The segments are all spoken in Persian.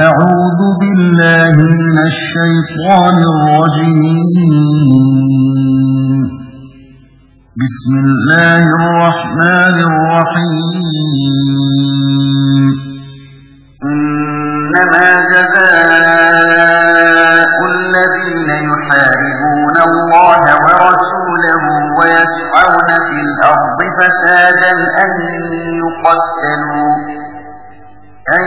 أعوذ بالله من الشيطان الرجيم. بسم الله الرحمن الرحيم. إنما جزاء الذين يحاربون الله ورسوله ويسعون في الأرض فسادا أن يقتلوا أن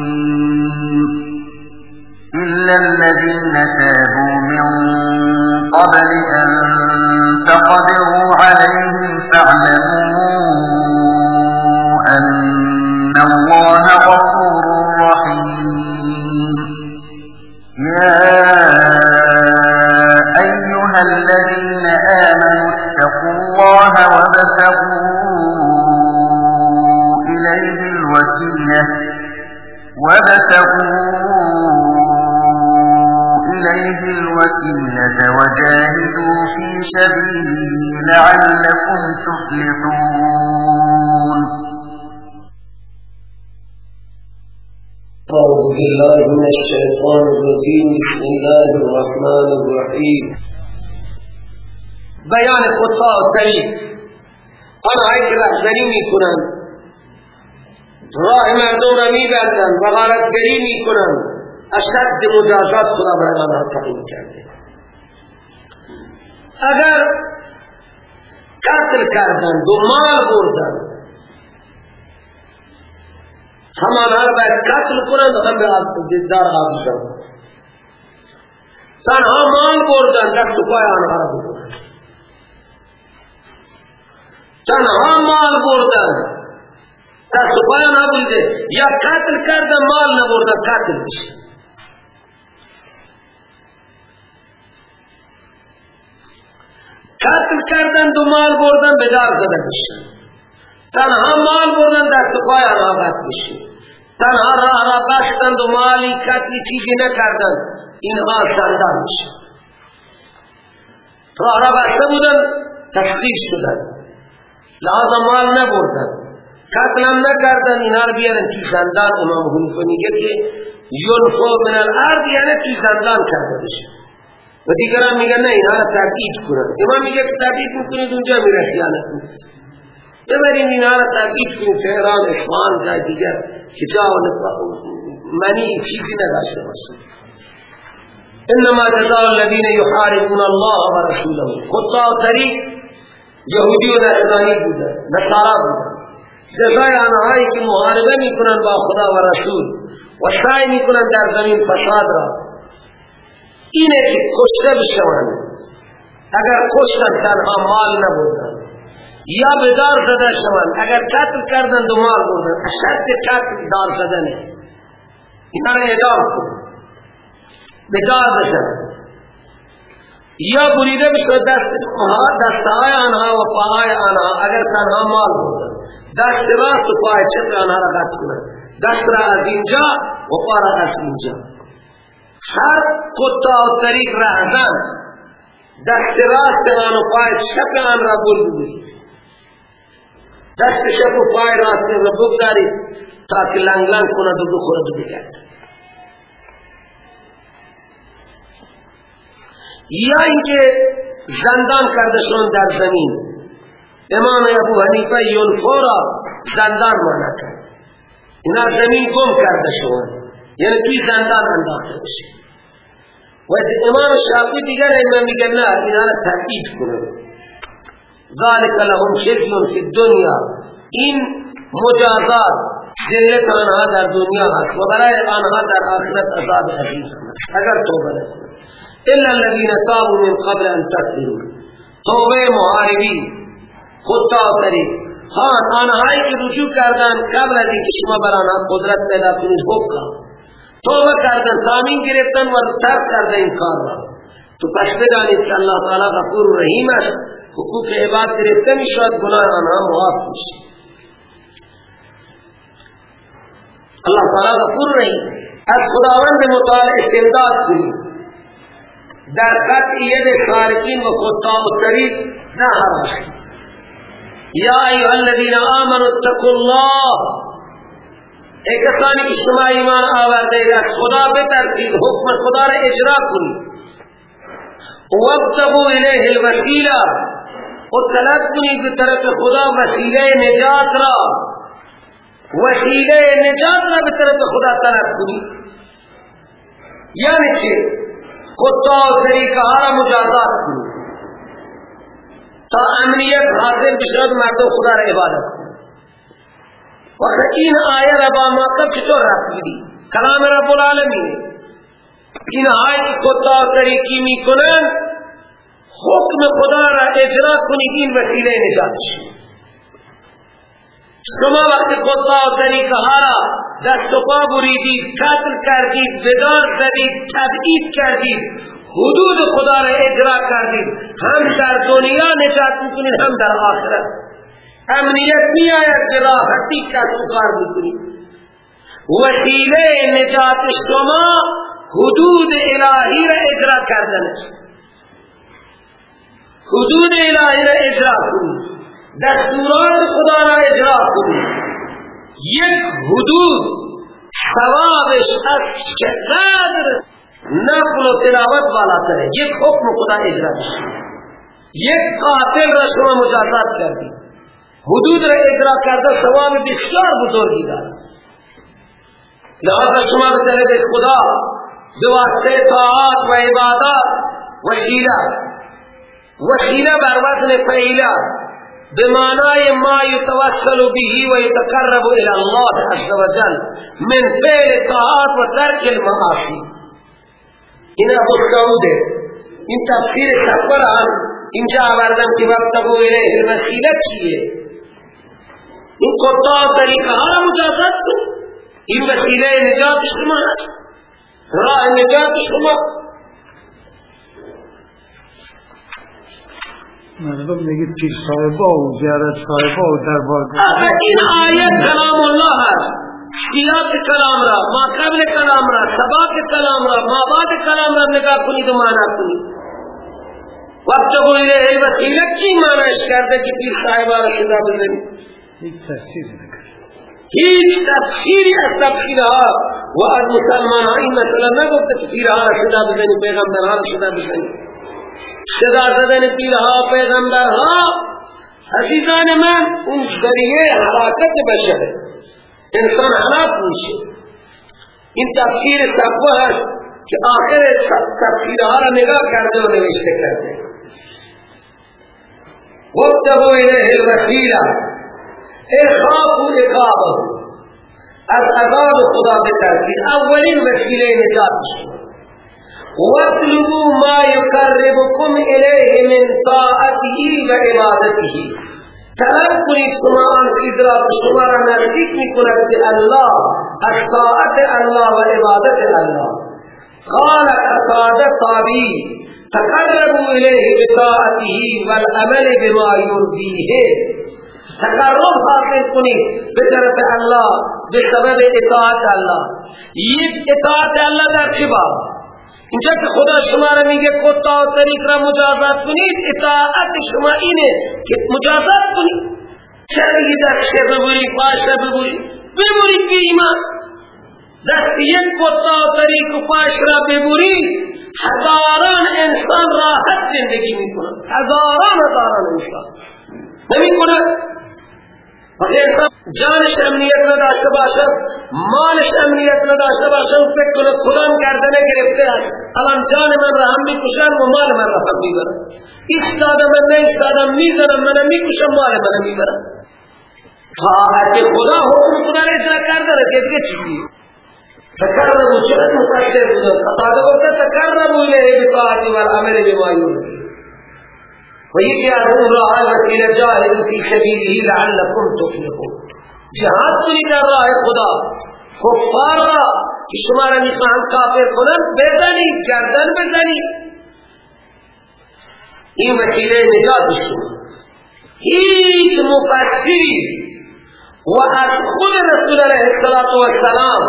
الذين تابوا من قبل أن تقدروا عليهم فاعلموا أن الله غفور رحيم. يا أيها الذين آمنوا اتقوا الله وابتغوا إليه الوسيلة. وابتغوا الوسيلة وجاهدوا في سبيله لعلكم تفلحون. أعوذ بالله من الشيطان الرجيم. بسم الله الرحمن الرحيم. بیان خطا و طریق آنهایی که رهبری میکنند راه مردم را میبندند و غارتگری میکنند اشد مجازات خدا برای آنها تعیین کرده. اگر قتل کردند و مال بردند همان هر باید قتل کنند و هم به دیدار آبشن تنها مال بردن دست و پای آنها را تنها مال بردن دست و پای آنها بوده یا قتل کردن مال نبردن قتل بشه. قتل کردن دو مال بردن به دار زده بشه تنها مال بردن و پای قتل بشه تنها را بستند و مالی قتلی چیزی نکردند اینها زندان میشه راه را بسته بودن تسخیر شدن. لحاظا مال نبردن. قتل هم نکردن اینها را بیارن توی زندان. امام حنیفه میگه که یلفو من الارض یعنی توی زندان کرده بشه. و دیگران میگن نه اینها را تبعید کنن امام میگه تبعید می‌کنید اونجا میره خیانت می‌کنید ببرین اینها را تبعید کنید تهران اصفهان جای دیگر که جا و منی چیزی نداشته باشه انما جزاء الذين يحاربون الله ورسوله. خطا و طریق یهودی و نصرانی بودن نصارا بودن جزای آنهایی که محاربه می‌کنن با خدا و رسول و سعی می‌کنن در زمین فساد را. اینه که کشته بشوند اگر کشتن تنها مال نبودن. یا بدار زده شوند. اگر قتل کردن دو مال بردن اشد قتل دار زدنه اینا را ادام کن. بدار بشن یا بریده بشو دست دستهای آنها و پاهای آنها. اگر تنها مال بردن دست راست و پای چپ آنها را قتل کنن. دست را از اینجا و پا را از اینجا. هر قطع و طریق رهزن. دست راست آن و پای چپ آن را دست شب و پای راست را بگذاری تاکه لنگ لنگ کند و بخورد بگرد. یا اینکه زندان کرده شون در زمین. امام ابو حنیفه یونفو را زندان مانا کرد اینا زمین گم کرده شون یعنی توی زندان انداخته بشه و امام شافعی دیگر اینا میگن نه اینا را تبعید کنه. ذالک لهم شرک فی الدنیا. این مجازات ذلت آنها در دنیا هست و برای آنها در آخرت عذاب عظیم اگر توبه نکنه. الا الذين تابوا من قبل ان تقدروا توبه محاربین خطا و طریق خان آنهایی که رجوع کردن قبل از اینکه شما بر آنها قدرت پیدا کنید حکم توبه کردن تامین گرفتن و ترک کردن این کار را. تو پس بدانید که اللہ تعالی غفور و رحیم است. حقوق عباد گرفته می شود گناه آنها معاف میشه اللہ تعالی غفور و رحیم. از خداوند مطال استمداد کنید. در قطع ید خارجین و قطاع و طریق نه حرام یا ایها الذین آمنوا اتقوا الله. ایک کسانی که شما ایمان آورده اید. خدا بترتید حکم خدا را اجرا کنید وابتغوا الیه الوسیلہ. و طلب کنید به طرف خدا وسیله نجات را. وسیله نجات را به طرف خدا طلب کنید یعنی چه خطا و طریقه را مجازات کنید تا امنیت حاصل بشد مردم خدا را عبادت وقت این آیه را با مطلب چطور رفت بدی کلام رب العالمین. این آیه خطا و طریقی می کنن حکم خدا را اجرا کنید این وسیله نجات شما وقت خطا و طریقه ها را دست و پا بریدید قتل کردید بدار زدید تبعید کردید حدود خدا را اجرا کردید هم در دنیا نجات می‌کنید هم در آخرت. امنیت می آید که راحتی کسب کار می‌کنید وسیله نجات شما حدود الهی را اجرا کردن حدود الهی را اجرا کنید دستورات خدا را اجرا کنید یک حدود ثوابش از چقدر نفل و تلاوت بالاتره. یک حکم خدا اجرا بشه یک قاتل را شما مجازات کردید حدود را اجرا کرده ثواب بسیار بزرگی دارد. لذا شما به خدا بواسطه طاعات و عبادات وسیله وسیله بر وزن فعیله بمعنای ما يتوسل به و يتقرب الى الله عز وجل من فعل طاعات و ترک المعاصی. این ابو داوده این تفسیر سفر هم اینجا آوردم که وقتبو الیه الوسیله چیه؟ این قطاع طریقه ها را مجازات کن این وسیله نجات شما هست. راه نجات شما. مردم میگه پیر صاحبا و زیارت صاحبا و دربار این آیت کلام الله هست. سیاق کلام را ما قبل کلام را سباق کلام را ما بعد کلام را نگاه کنید و مانا کنید. وقت بولیه الوسیله کی ماناش کرده که پیر صاحبا را صدا بزنید؟ هیچ تفسیر نکرد. هیچ تفسیری از تفسیرها و از مسلمان ها این مثلا نگفته که پیرها را صدا پیغمبرها را صدا بزنید صدا زدن پیرها پیغمبرها عزیزان من اون ذریعه حلاکت بشره. انسان حلاک میشه. این تفسیر صفوه هست که آخر تفسیرها را نگاه کرده و نوشته کرده. وابتغوا الیه الوسیله اخافوا اقابه از عذاب خدا بترسید. اولین وسیله نجات شما واطلبوا ما يقربكم الیه من طاعته و عبادته طلب کنید شما آن چیز را شما را نزدیک می‌کند به الله از طاعت الله و عبادت الله. قال قتاده طابی تقربوا الیه بطاعته والعمل بما يرضيه. تقرب حاصل کنید به طرف الله به سبب اطاعت الله. یک اطاعت الله در چه باب؟ اینجا که خدا شما را میگه کتا و طریق را مجازات کنید اطاعت شما اینه که مجازات کنید. چرا میگی دست ببوری پاش ببوری ببورید به ایمان. دست یک کتا و طریق و پاش را ببوری هزاران انسان راحت زندگی می‌کنن هزاران هزاران انسان. نمی کنن انسان جانش امنیت نداشته باشد مالش امنیت نداشته باشد فکر کنه خودم گردنه گرفته است الان جان من را هم می‌کشن و مال من را هم می‌برن ایستادم من نیستادم می‌زنم من می‌کشم مال من می‌برن طاعت خدا حکم خدا را اجرا کرده را دیگه چیزی تکرربو چرا مقدر بودن خطاده گفته تکرربو الیه بطاعتی والعمل بما یورد وہی کیا وسیلہ إلى فی في سبيله لعلكم تفلحون جهاد تريد نہیں کر رہا ہے خدا کفار را کہ شمارا نشان کافر کنن بزنی گردن بزنی این وسیله نجات شد هیچ مفسری و از خود رسول علیه السلام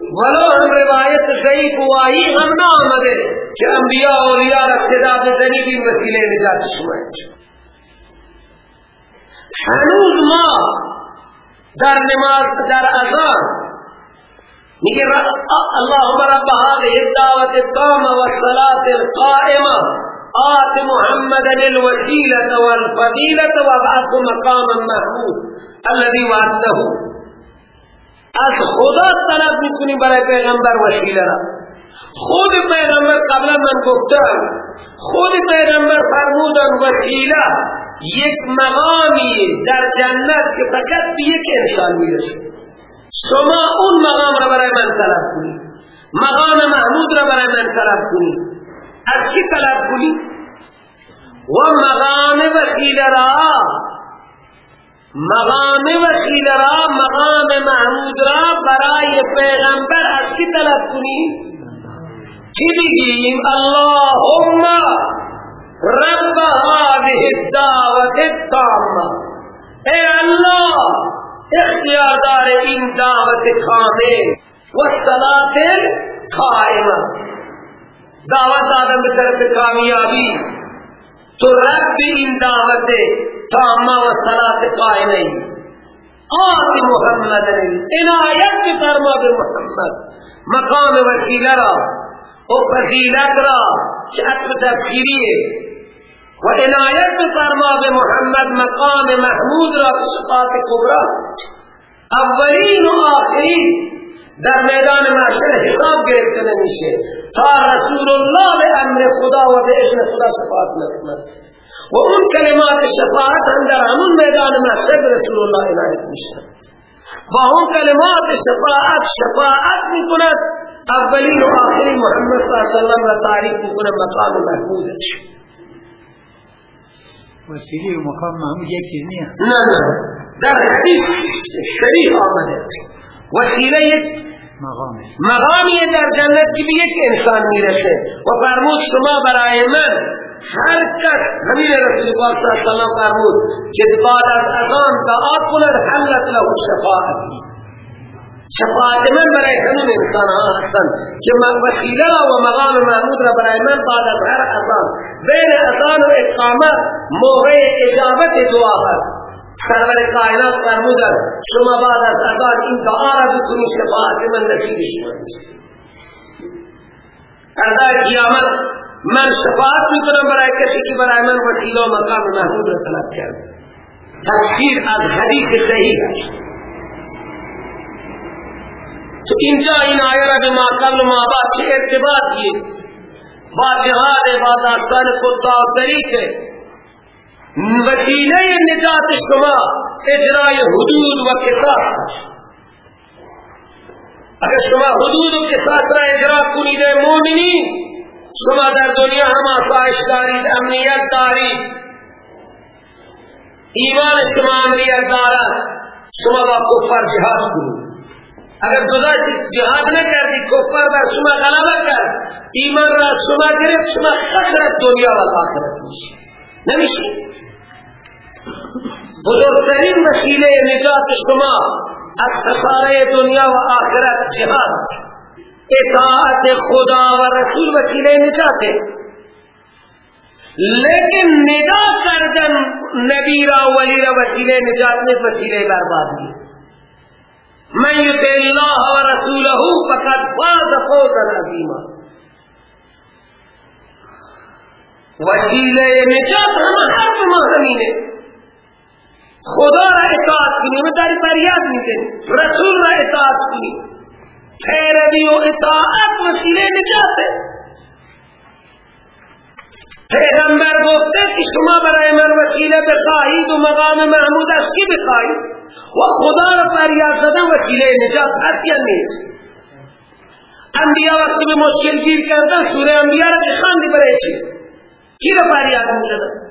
ولو هم روایت ضعیف واهی هم نہ آمده کہ انبیاء و اولیاء رقصدا بزنی بھی وسیلے نجات شما هنوز ما در نماز در اذان میگه اللهم رب هذه الدعوة التامة والصلاة القائمة آت محمدا الوسيلة والفضيلة وابعثه مقاما محمود الذي وعده از خدا طلب می‌کنی برای پیغمبر وسیله را. خود پیغمبر قبلا من گفتم خود پیغمبر فرمودن وسیله یک مقامی در جنت که فقط به یک انسان می‌رسه. شما اون مقام را برای من طلب کنید. مقام محمود را برای من طلب کنید. از کی طلب کنید؟ و مقام وسیله را مقام وسیله را مقام محمود را برای پیغمبر از کی طلب کنید چی بگیم؟ اللهم رب هذه الدعوت التامه اے اللہ اختیار دار این دعوت کامل و صلاة قائمہ دعوت آدم طرف کامیابی. تو رب این دعوت تامه و صلاة قائمه آت محمد عنایت فرما به محمد. مقام وسیله را و فضیلت را که عطف تفسیریه و عنایت فرما به محمد مقام محمود را به صفات اولین و آخرین در میدان محشر حساب گرفته نمیشه. تا رسول الله به امر خدا و به اذن خدا شفاعت نکند. و اون کلمات شفاعت هم در همون میدان محشر رسول الله عنایت میشه. با اون کلمات شفاعت شفاعت می‌کند. اولین و آخرین محمد صلی اللہ علیہ وسلم را تعریف می‌کنه مقام محمود وسیله و مقام محمود یک چیز نیه نه نه در حدیث شریف آمده. وسیله یک مقامی در جنت که به یک انسان می‌رسه. و فرمود شما برای من هر کس همین رسول پاک صلی اللہ علیہ وسلم فرمود که بعد از اذان دعا کند حلت له شفاعت. شفاعت من برای همون انسان ها هستن که من وسیله و مقام محمود را برای من بعد از هر اذان بین اذان و اقامت موقع اجابت دعا هست. سرور کائنات فرمودن شما بعد از اذان این دعا را بکنی شفاعت من نصیب شما. اردار قیامت من شفاعت می‌کنم برای کسی که برای من وسیله و مقام محمود را طلب کرد. تفسیر از حدیث صحیح است. تو اینجا این آیه را به ما قبل ما بعد چه ارتباطیه با جهاد با داستان خدا و طریقه وسیله نجات شما اجرای حدود و قصاص. اگر شما حدود و قصاص را اجرا کنید مومنی شما در دنیا هم آسایش دارید امنیت دارید. ایمان شما امنیت دارد. شما با کفر جهاد کنید. اگر گذاشت جهاد نکردی کفر بر شما غلبه کرد. ایمان را شما گرفت شما خسرت دنیا و آخرت میشی. نمیشی؟ بزرگترین وسیله نجات شما از خساره دنیا و آخرت جهاد اطاعت خدا و رسول وسیله نجاته لیکن نگاه کردن نبی را ولی را وسیله نجات نیست وسیله بربادی من یطع الله و رسوله فقد فاز فوزا عظیما. وسیله نجات همه حرف ما همینه خدا را اطاعت کنی و داری فریاد می‌زنی رسول را اطاعت کنی. پیروی و اطاعت وسیله نجاته. پیغمبر گفته که شما برای من وسیله بخواهید و مقام محمود از کی بخواهید؟ و خدا را فریاد زدن وسیله نجات هست یا نیست؟ انبیاء وقتی به مشکل گیر کردن سوره انبیاء را بخاندی برای چی؟ کی را فریاد می‌زدن؟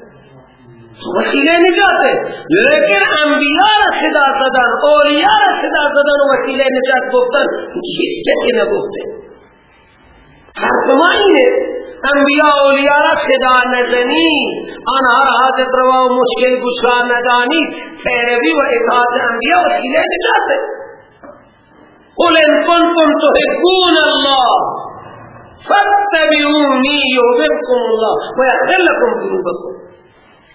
وسیله نجاته. لیکن انبیاء را صدا زدن اولیاء را صدا زدن و وسیله نجات گفتن هیچ کسی نگفته. حرف ما اینه انبیاء اولیاء را صدا نزنی آنها را حاجت روا و مشکل گشا ندانی. پیروی و اطاعت انبیاء وسیله نجات ہے قل ان کنتم تحبون الله فاتبعوني يحببكم الله. ويغفر لكم ذنوبكم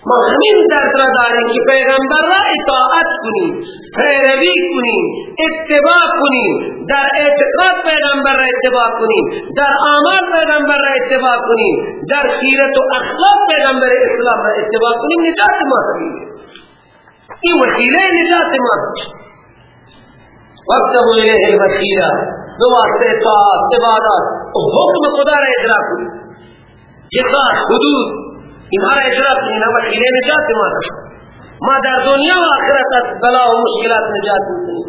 ما همین درد را داریم که پیغمبر را اطاعت کنیم پیروی کنیم اتباع کنیم در اعتقاد پیغمبر را اتباع کنیم در آمال پیغمبر را اتباع کنیم در سیرت و اخلاق پیغمبر اسلام را اتباع کنیم نجات ما همین این وسیله نجات ما وقت الیه الوسیله دو واسطه اطاعت عبادت و حکم خدا را اجرا کنیم. جساس حدود. اینها را اجرا کنیم اینها وسیله نجات ما ما در دنیا و آخرت از بلا و مشکلات نجات می‌کنیم.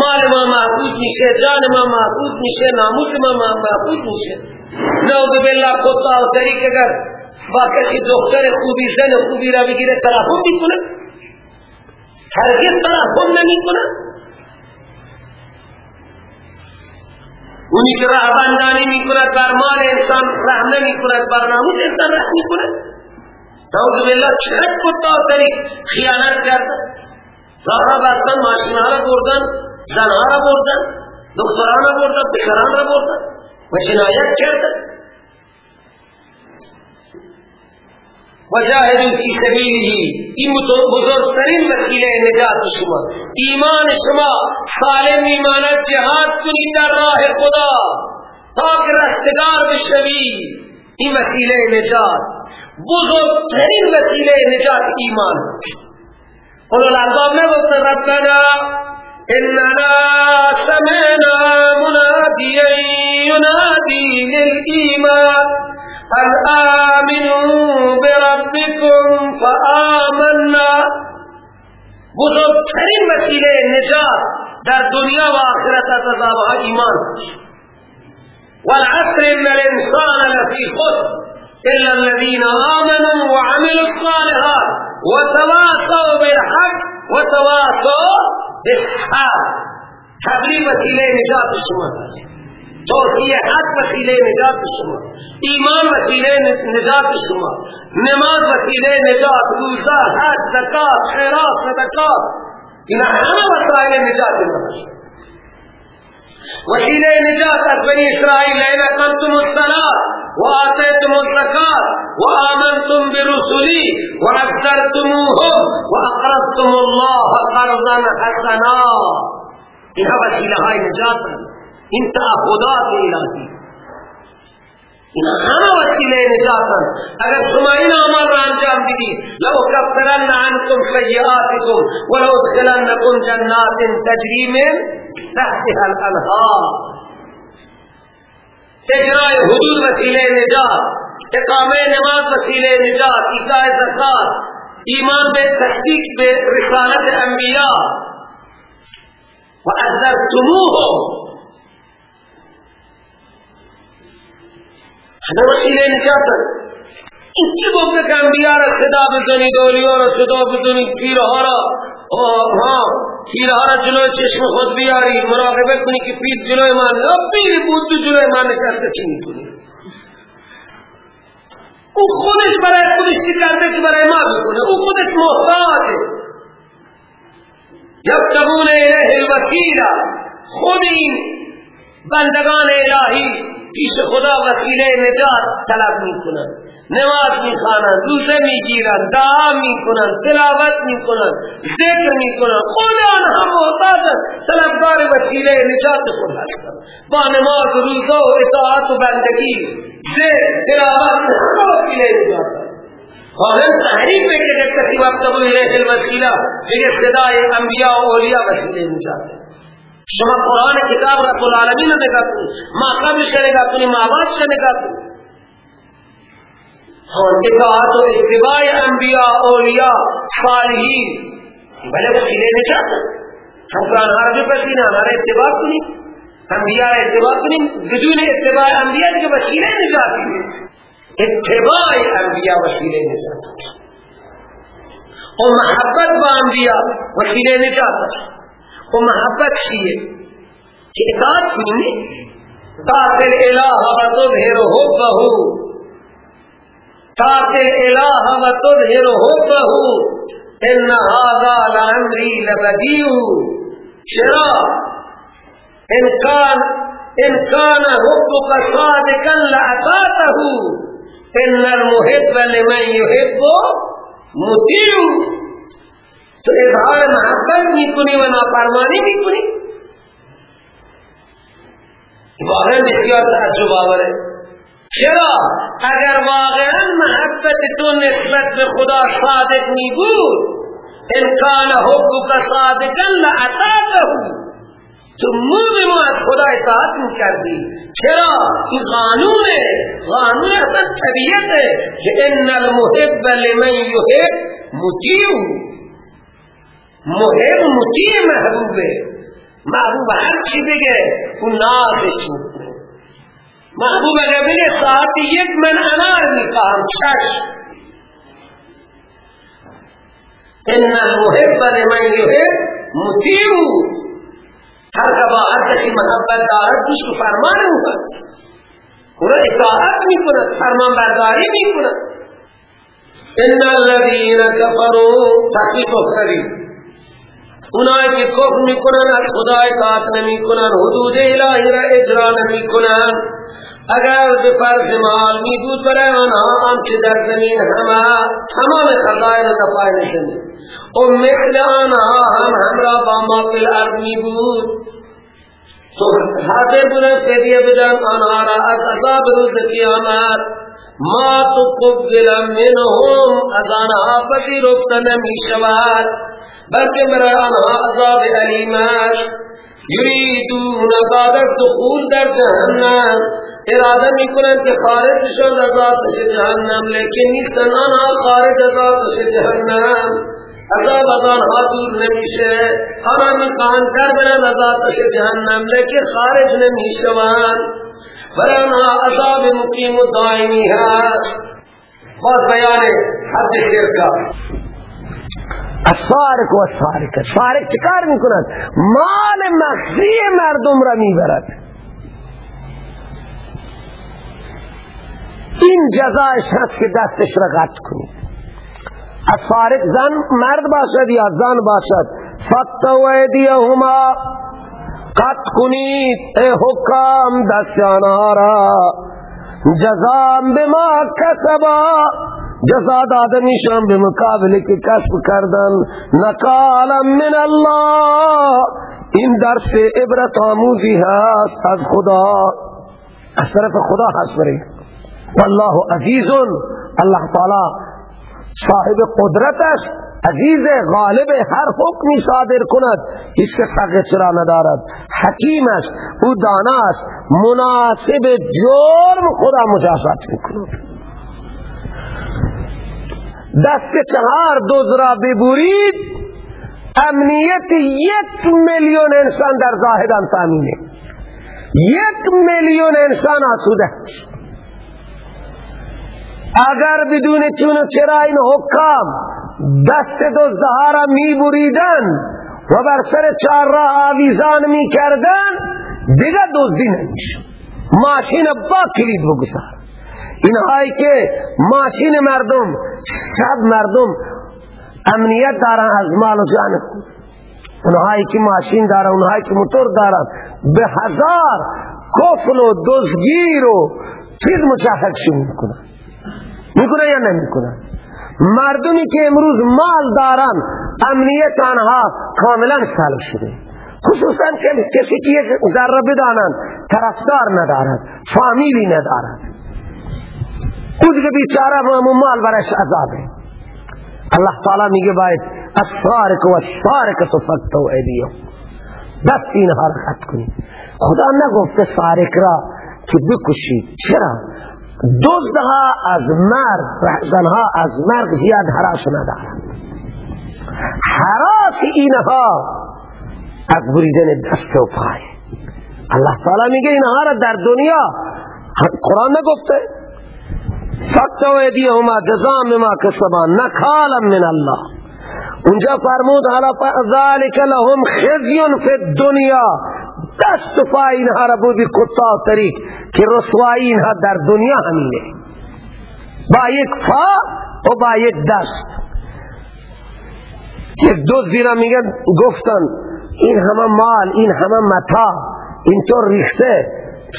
مال ما محفوظ میشه جان ما محفوظ میشه ناموس ما محفوظ میشه. نعوذ بالله کتا و طریق اگر با کسی دختر خوبی زن خوبی را بگیره ترحم می‌کنه. هرگز ترحم نمی‌کنه. اونی که رهبندانی می‌کند بر مال انسان رحم نمی‌کند بر ناموس انسان رحم می‌کند. نعوذ بالله چرک و طریق خیانت کرده راه را بستن ماشین ها را بردن زن ها را بردن دختران را بردن پسران را بردن و جنایت کردن وجاهدوا فی سبیله این بزرگترین وسیله نجات شما ایمان شما سالم ایمانت جهاد کنید در راه خدا تاک رستگار بشوی این وسیله نجات بزرگترین وسیله نجات ایمان. قلو الالباب میں گفتن ربنا اننا سمعنا منادیا ينادي للإيمان. أن آمنوا بربكم فآمنا. بزرگترین وسیله نجات در دنیا و آخرت از عذابها ایمان. والعصر ان الانسان لفی خود إلا الذين آمنوا وعملوا الصالحات وتواصوا بالحق وتواصوا بالحق. تبلیغ وسیله نجات شما توحید حق وسیله نجات شما ایمان وسیله نجات شما نماز وسیله نجات. روزة حج زکات خیرات صدقات. اینا همه وسائل نجات ما وسیله نجات از بنی اسرائیل لئن اقمتم الصلاة وآتيتم الزكاة وآمنتم برسلي وعزرتموهم وأقرضتم الله قرضا حسنا. إنها وسيلة هاي نجات این تعهدات الهی این همه وسیله نجاتن اگر شما این اعمال را انجام بدید لو کفرن عنکم سیئاتکم ولو ادخلنکم جنات تجری من تحتها الانهار. اجرای حدود وسیله نجات اقامه نماز وسیله نجات ایتاء زکات ایمان به تصدیق به رسالت انبیاء و اذرتموهم همه وسیله نجات این چی گفته که انبیاء را صدا بزنید اولیاء را صدا بزنید پیرها را؟ ها پیرها را چشم خود بیاری. مراقبه کنی که پیر جلوی نه پیر بود جلوی من نشسته. چی می‌کنی؟ او خودش برای خودش چی کرده که برای ما بکنه او خودش محتاجه. یبتغون الیه الوسیله. خود این بندگان الهی. پیش خدا وسیله نجات طلب می کنند نماز می خوانند روزه می گیرند دعا می کنند تلاوت می کنند ذکر می کنند خود آنها محتاجند طلبگار وسیله نجات خود هستند با نماز روزه و اطاعت و بندگی ذکر تلاوت وسیله نجات خواهر تحریف میں کہ کسی وقت ابو الیہ الوسیلہ بگر صدای انبیاء و اولیاء وسیلے نجات شما قرآن کتاب رب العالمین رو نگاه کنید ما قبلش نگاه کنید ما بعدش نگاه کنید اور اطاعت و اتباع انبیاء، اولیاء، صالحین. بلے وسیلے نجات ہم قرآن عربی پڑھتی نا ہمارا اتباع کنید انبیاء اتباع کنید بدون اتباع انبیاء کے وسیلے نجات اتباع انبیاء وسیلے نجات. اور محبت با انبیاء وسیلے نجات و محبت چیه؟ که اطاعت کنیم تاتی الاله و تظهر حبه. تاتی الاله و تظهر حبه. ان هذا لعمری لبدیو چرا؟ ان کان ان کان حبك صادقا لعطاته ان المحب لمن يحب مطیع تو اظهار محبت می‌کنی و نافرمانی می‌کنی؟ واقعا بسیار تعجب آوره چرا؟ اگر واقعا محبت تو نسبت به خدا صادق می بود انکان حبک صادقا لعطاته. تو مو ما از خدا اطاعت می کردی چرا؟ این قانونه قانون اصلا طبیعته که ان المحب لمن یحب مطیع. محب مطیع محبوبه. محبوب هر چی بگه اون نافش می‌کنه. محبوب اگر بگه ساعت یک من انار می‌خواهم چشم. ان المحب لمن یحب مطیع هر هر کسی محبت دارد کو فرمان او هست. اونا اطاعت می‌کند فرمان برداری می‌کند. ان الذين كفروا تحقیق اخری اونایی که کفر می‌کنن از خدا اطاعت نمی‌کنن حدود الهی را اجرا نمی‌کنن. اگر به فرض مال می بود برای آنها آنچه در زمین همه تمام و دفاع نکنه و مثل آنها هم همراه با ما فی می بود تو حاضر بودن فدیه بدن آنها را از عذاب روز قیامت. ما تقبل منهم از آنها پذیرفت نمی شود بلکه برای آنها عذاب علیم یریدون بعد دخول در جهنم. اراده می‌کنند که خارج شد از آتش جهنم لیکن نیستن آنها خارج از آتش جهنم. عذاب از آنها دور نمیشه. آنها می‌خواهند در برن از آتش جهنم لیکن خارج نمی‌شوند. برای آنها عذاب مقیم و دائمی هست. باز بیان حد شرکا السارق و السارقه سارق چکار می‌کند مال مخفی مردم را می‌برد. این جزایش هست که دستش را قطع کنید. السارق زن مرد باشد یا زن باشد؟ فتو ایدیهما قطع کنید ای حکام دست آنها را. جزام بما کسبا. جزا دادنیشان به که کسب کردن. نکالا من الله. این درس عبرت آموزی هست از خدا. از طرف خدا هست بری والله عزیز الله تعالی صاحب قدرت است عزیز غالب هر حکمی صادر کند. هیچ کس حق چرا ندارد. حکیم است او دانا است مناسب جرم خدا مجازات می‌کند. دست چهار دوز را ببورید امنیت یک میلیون انسان در زاهدان تامینه یک میلیون انسان آسوده اگر بدون چون چرا این حکام دست دوزده را می بریدن و بر سر چار را آویزان می کردن دیگه دوزدی نمیشه ماشین با کلید بگذار. اینهایی که ماشین مردم شب مردم امنیت دارن از مال و جان اونهایی که ماشین دارن اونهایی که موتور دارن به هزار کفل و دزگیر و چیز مشاهد شو می‌کنن. می‌کنن یا نمی‌کنن مردمی که امروز مال دارن امنیت آنها کاملا سالب شده. خصوصا که کسی که یک ذره بدانن طرفدار ندارد فامیلی ندارد. او دیگه بیچاره مال برش عذابه. الله تعالی میگه باید السارق و السارق تفتو ایدیو دست اینها را خط کنید. خدا نگفته سارق را که بکشید. چرا؟ دزدها از مرد زنها از مرد زیاد حراس ندارد حراس اینها از بریدن دست و پای. الله تعالی میگه اینها را در دنیا قرآن نگفته. فقط و ایدیهما جزام ما کسبان نکالا من الله. اونجا فرمود حالا ذالک لهم خزی فی الدنیا. دست و پا اینها را بودی و طریق که رسوائی اینها در دنیا همینه. با یک پا و با یک دست. یک دو زیرا میگن گفتن این همه مال این همه متا اینطور ریخته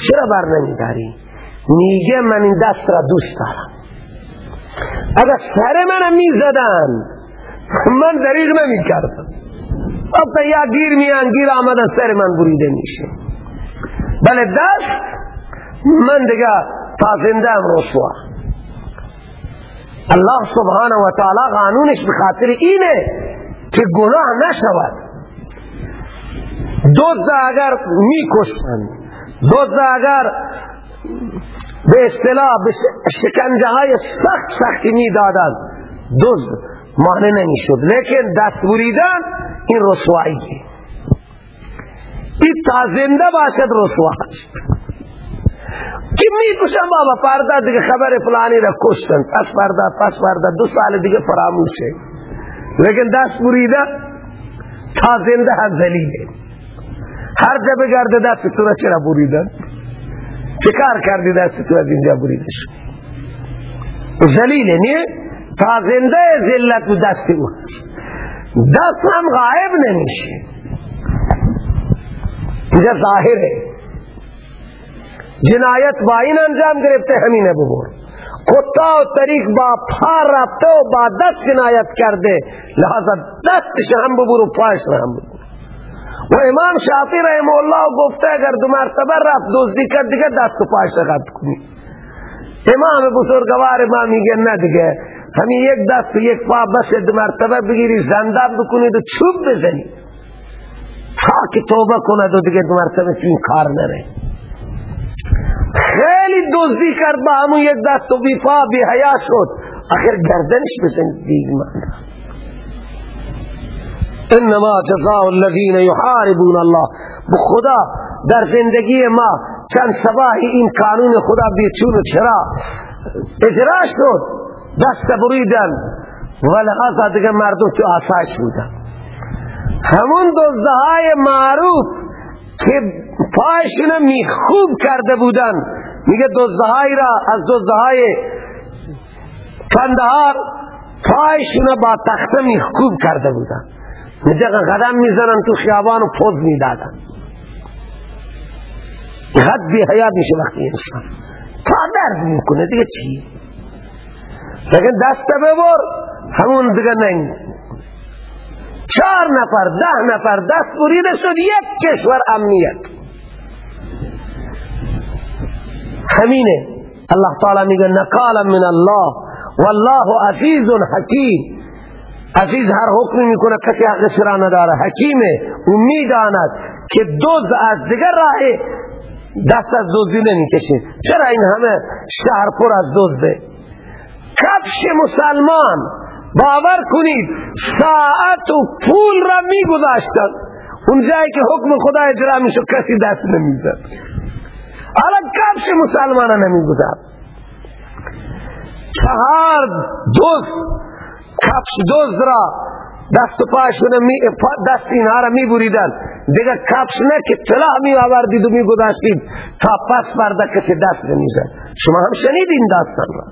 چرا بر نمیداری؟ میگه من این دست را دوست دارم. اگر سر من می‌زدن من دریغ نمی کردم اب یا گیر میان گیر آمدن سر من بریده میشه. بله دست من دیگه تا زنده ام رسوا. الله سبحانه و تعالی قانونش بخاطر اینه که گناه نشود. دوز اگر میکشتن دوز اگر به اصطلاح شکنجه های سخت سختی می‌دادن دوز مانع نمی‌شد. لیکن دست بریدن این رسوایی این. تا زنده باشد رسواش که می کشم بابا؟ فردا دیگه خبر فلانی را کشتن. پس فردا پس فردا دو سال دیگه فراموشه. لیکن دست بریده تا زنده هم زلیله هر جا بگرده دست تو را چرا بریدن چه کار کردی دست تو از اینجا بریده شد زلیله نیه تا زنده زلت و دست او دست هم غائب نمیشه. اینجا ظاهره. جنایت با این انجام گرفته همینه ببور کتا و طریق با پا رفته و با دست جنایت کرده. لحظه دستش هم ببور و پاش هم ببور و امام شافی رحمه الله گفته اگر دو مرتبه رفت دزدی کرد دیگه دست و پاش قطع کنی. امام بزرگوار ما میگه نه دیگه. همین یک دست و یک پا بس دو مرتبه بگیری زندب بکنید و چوب بزنید تا که توبه کند و دیگه دو مرتبه این کار نره خیلی دزدی کرد با همون یک دست و بی پا بی حیا شد آخر گردنش بزنید دیگه من انما جزاء الذين يحاربون الله بخدا در زندگی ما چند سباهی این قانون خدا بیچون چرا اجرا شد دست بریدن. ولحظه دیگه مردم تو آسایش بودن. همون دزدهای معروف که پایشون می خوب کرده بودن. میگه دزدهایی را از دزدهای کندهار پایشون با تخته می خوب کرده بودن. میگه قدم می‌زنن تو خیابان و پوز می‌دادن. حد بی حیات میشه وقتی انسان. تا درد می‌کنه دیگه چی؟ لیکن دست ببر همون دیگه ننگ چار نفر ده نفر دست بریده شد یک کشور امنیت همینه الله تعالی میگه نقالا من الله والله عزیز حکیم عزیز هر حکمی می‌کنه کسی حقش را نداره حکیمه او می‌داند که دوز از دیگر راه دست از دوزی نمی‌کشه چرا این همه شهر پر از دوزده کفش مسلمان. باور کنید ساعت و پول را میگذاشتن. اون جایی که حکم خدا اجرا میشه کسی دست نمی‌زد. حالا کفش مسلمان را چهار دوست کفش دوز را دست و پاشون می دست اینها را می بریدن دیگه کفش نه که طلا می آوردید و می گذاشتید تا پس برده کسی دست نمی‌زد. شما هم شنید این داستان را.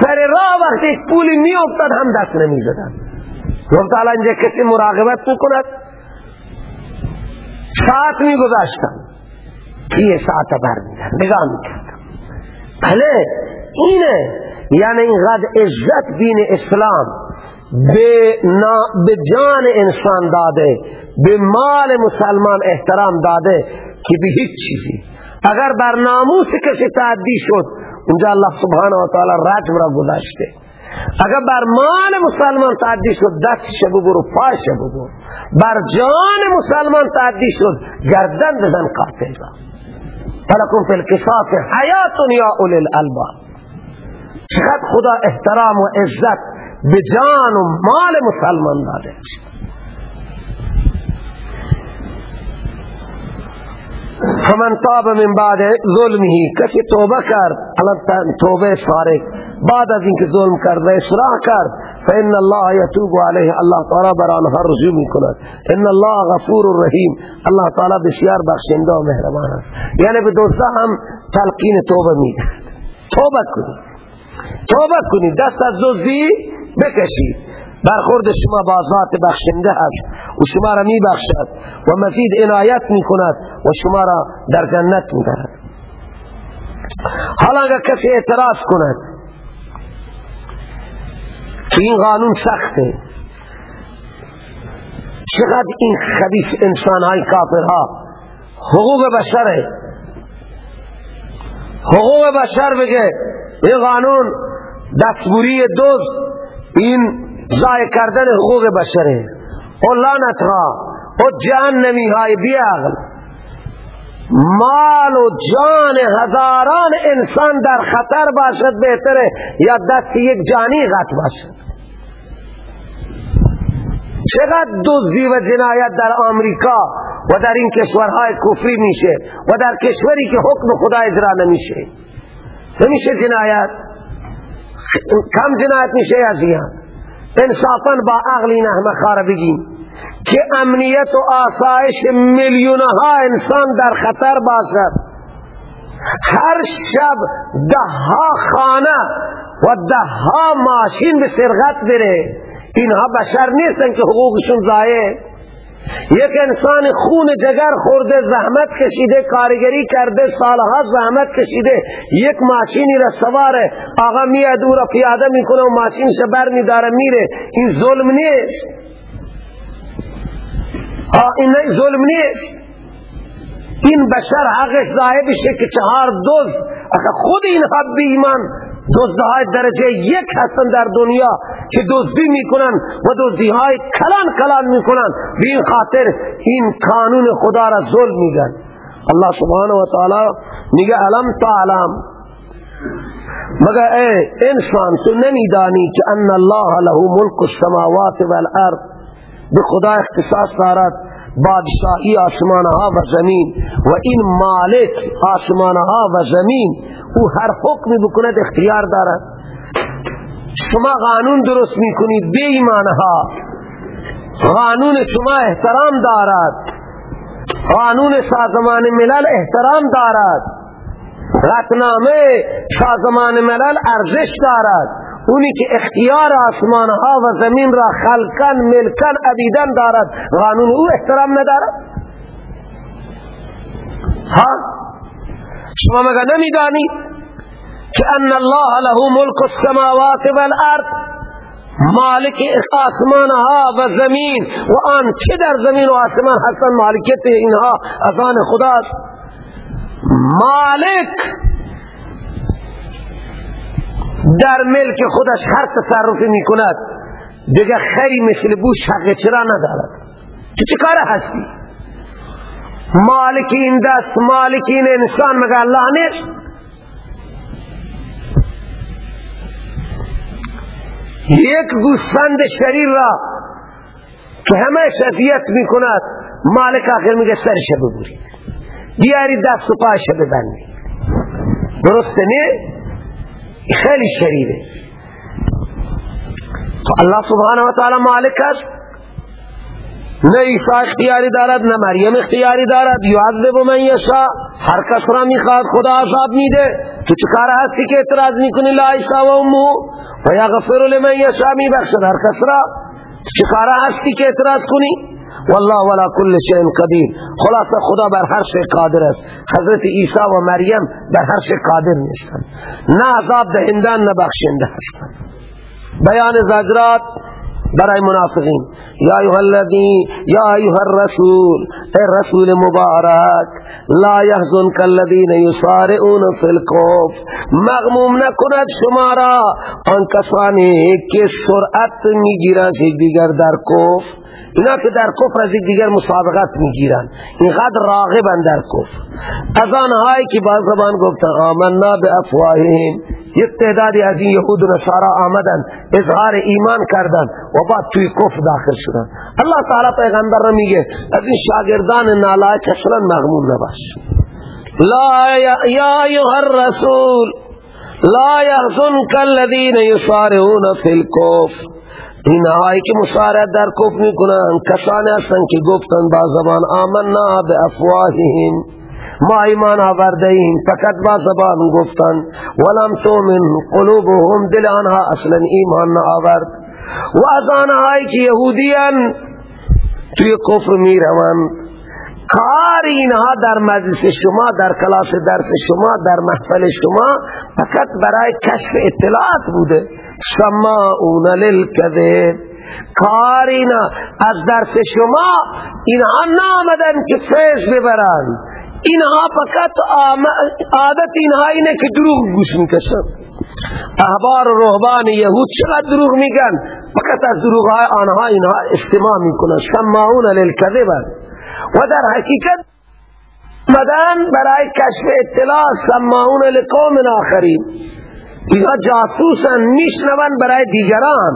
سر راه وقتی یک پولی می افتاد هم دست نمی‌زدن. گفت حالا اینجا کسی مراقبت بکند ساعت می گذاشتن کیه ساعت بر میدن نگاه می کردن بله اینه. یعنی اینقدر عزت بین اسلام به, به جان انسان داده به مال مسلمان احترام داده که به هیچ چیزی. اگر بر ناموس کسی تعدی شد اونجا الله سبحانه و تعالی رجم را گذاشته. اگر بر مال مسلمان تعدی شد دست شبو برو پاش شبو برو بر جان مسلمان تعدی شد گردن بزن قاتل را. فلکن فی القصاص حیات یا اولی الالباب. چقدر خدا احترام و عزت به جان و مال مسلمان داده فمن تاب من بعد ظلمه کسی توبه کرد توبه فارغ بعد از اینکه ظلم کرد و اصلاح کرد فإن الله يتوب عليه الله تعالی بر آنها رجوع می‌کند. ان الله غفور رحیم. الله تعالی بسیار بخشنده و مهربان است. یعنی به دوستا هم تلقین توبه می‌دهد توبه کنید. توبه کنید. دست از دزدی بکشید. برخورد شما با ذات بخشنده است. و شما را می بخشد و مزید عنایت می کند و شما را در جنت می برد حالا اگر کسی اعتراض کند که این قانون سخته چقدر این خبیث انسان های کافرها حقوق بشره؟ حقوق بشر بگه این قانون دستبوری دوز این ضایع کردن حقوق بشره. و لعنت ها و جهنمی های بیاغل مال و جان هزاران انسان در خطر باشد بهتره یا دست یک جانی غط باشد. چقدر دزدی و جنایت در آمریکا و در این کشورهای کفری میشه و در کشوری که حکم خدا اجرا نمیشه. نمیشه جنایت؟ کم جنایت میشه یا انصافا با عقل این احمقها بگیم که امنیت و آسایش میلیون ها انسان در خطر باشد هر شب ده ها خانه و ده ها ماشین به سرقت بره. اینها بشر نیستن که حقوقشون ضایع. یک انسان خون جگر خورده زحمت کشیده کارگری کرده سالها زحمت کشیده یک ماشینی را سواره آقا میاد او را پیاده می‌کنه و ماشین شبر میداره میره. این ظلم نیست. این ظلم نیست. این بشر حقش ضایع بشه که چهار دوز. اگر خود این حب ایمان دزدهای درجه یک هستن در دنیا که دزدی می‌کنن و دزدی های کلان کلان می‌کنن. به این خاطر این قانون خدا را ظلم میگن. الله سبحانه و تعالی میگه علم تعلم. مگر اے انسان تو نمیدانی که ان الله له ملک السماوات والارض به خدا اختصاص دارد. بادشاهی آسمانها و زمین و این مالک آسمانها و زمین او هر حکم بکند اختیار دارد. شما قانون درست می‌کنید بی ایمانها. قانون شما احترام دارد. قانون سازمان ملل احترام دارد. غطنامه سازمان ملل ارزش دارد. اونی که اختیار آسمان ها و زمین را خلقن ملکن عبیدن دارد قانون او احترام ندارد؟ ها؟ شما مگه نمیدانی که ان الله له ملک السماوات والارض؟ مالک آسمان ها و زمین و آن چه در زمین و آسمان هستن مالکیت اینها از آن خداست. مالک در ملک خودش هر تصرفی می کند دیگه خیلی مثل بوش حق چرا ندارد. تو چه کار هستی؟ مالک این دست مالک این انسان مگه الله نیست؟ یک گوسفند شریر را که همه شفیت می کند مالک آخر میگه سرش ببورید بیاری دست و پاش ببندید. درسته نه؟ خیلی شریده. الله سبحانه و تعالی مالک است. نه عیسی اختیاری دارد نه مریم اختیاری دارد. یعذب من یشا هر کس را می‌خواد خدا عذاب میده. تو چکار هستی که اعتراض می‌کنی لا عیسی و امو و یغفر لمن یشا میبخشد هر کس را. تو چکار هستی که اعتراض کنی؟ والله ولا كل شيء قدیر خلاص خدا بر هر شيء قادر است. حضرت عیسی و مریم بر هر شيء قادر نیستند. نه عذاب دهندن نه بخشنده هستند. بیان زجرات برای منافقین. یا ایها الذی یا ایها الرسول ای رسول مبارک لا يحزنك الذين يصارعون في الكفر مغموم نکند شما را آن کسانی که سرعت می‌گیرند دیگر در کفر. اینا که در کفر از دیگر مسابقت می‌گیرند. اینقدر راغبن در کفر. از آنهایی که با زبان گفتن آمنا به افواههم یک تعدادی از این یهود و نصارا آمدن اظهار ایمان کردن و بعد توی کفر داخل شدن. الله تعالی پیغمبر را میگه از این شاگردان نالایک اصلا مغموم نباش. لا یا ایها الرسول لا يحزنك الذين يصارعون في الكفر این هایی که مسارت در کف می‌کنن کسانی هستن که گفتن با زبان آمنا به افواههم ما ایمان آورده ایم فقط با زبان گفتن. ولم تومن قلوبهم دل آنها اصلا ایمان آورد و از آنهایی که یهودیان توی کفر می روند کار اینها در مجلس شما در کلاس درس شما در محفل شما فقط برای کشف اطلاعات بوده. سماعون للکذب. کار اینا از درس شما اینها نامدن که فیض ببرند. اینها فقط عادت اینها اینه که دروغ گوش می‌کشن احبار و رهبان یهود چقدر دروغ میگن؟ فقط از دروغ های آنها اینها استماع می‌کنن سماعون للکذب. و در حقیقت مدن برای کشف اطلاع سماعون لقوم آخرین. اینا جاسوسن میشنون برای دیگران.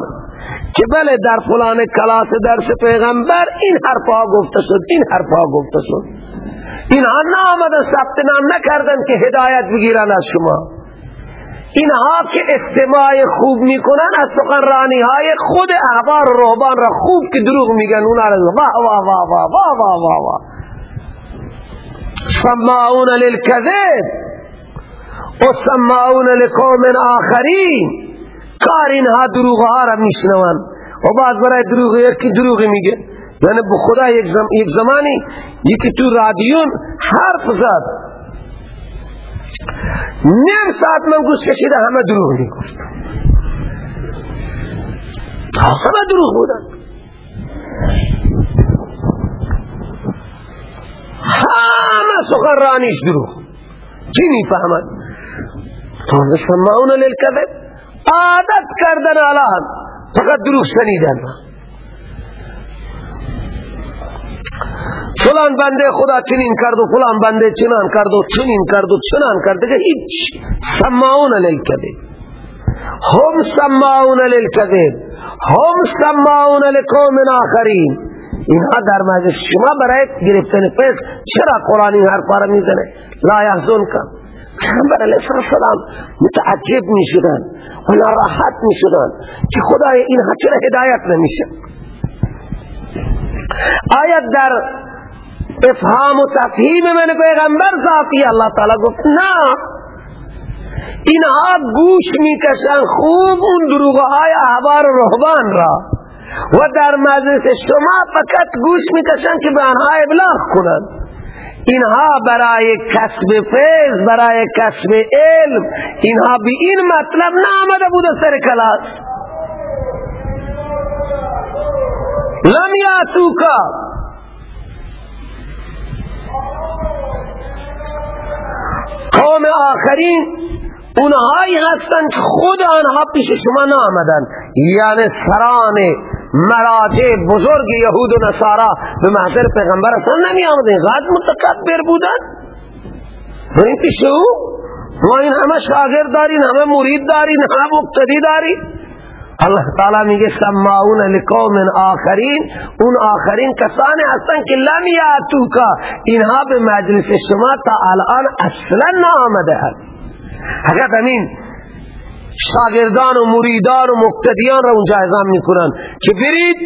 که بله در فلان کلاس درس پیغمبر این حرفا گفته شد این حرفا گفته شد. اینها نامدن ثبت نام نکردن که هدایت بگیرن از شما. اینها که استماع خوب می‌کنن از سخنرانی های خود احبار و رهبان را خوب که دروغ میگن اونا را واه واه واه واه واه واه واه واه سماعون للکذب و سماعون لقوم آخرین. کار اینها دروغ ها را میشنون. و بعد برای دروغ یکی دروغ میگه. یعنی به خدا یک زمانی یکی تو رادیون حرف زد. نیم ساعت من گوش کشیده همه دروغ می‌گفت همه دروغ بودن. همه سخنرانیش دروغ. چی می‌فهمد؟ تازه سمعون للکذب عادت کردن الان. فقط دروغ شنیدن. فلان بنده خدا چنین کرد و فلان بنده چنان کرد و چنین کرد و چنان کرد. که هیچ سمعون للکذب. هم سمعون للکذب. هم سمعون لقوم آخرین. اینها در مجلس شما برای گرفتن پیس چرا قرآنی حرفا را می‌زنه؟ لا یحزن کن پیغمبر علیه السلام متعجب می شدن و ناراحت می شدن که خدای اینها چرا هدایت نمیشه؟ آیت در افهام و تفهیم من پیغمبر ذاتی. اللہ تعالی گفت نه اینها گوش می‌کشن خوب اون دروغهای احبار و رهبان را. و در مجلس شما فقط گوش می‌کشن که به آنها ابلاغ کنند. اینها برای کسب فیض برای کسب علم اینها به این مطلب نامده بوده سر کلاس. لم یاتوکا. قوم آخرین اونهایی هستند خود آنها پیش شما نامدن یعنی سران مراجع بزرگ یهود و نصارا به محضر پیغمبر اصلا نمی آمدن غد متکبر بودن. و این پیشو ما این همه شاگرد دارین همه مرید دارین همه مقتدی دارین. اللہ تعالی میگه سماعون لقوم آخرین. اون آخرین کسانی هستن که لم یاتوکا. اینها به مجلس شما تا الان اصلا نامده هست اگر همین. شاگردان و مریدان و مقتدیان را اونجا اعظام می‌کنن که برید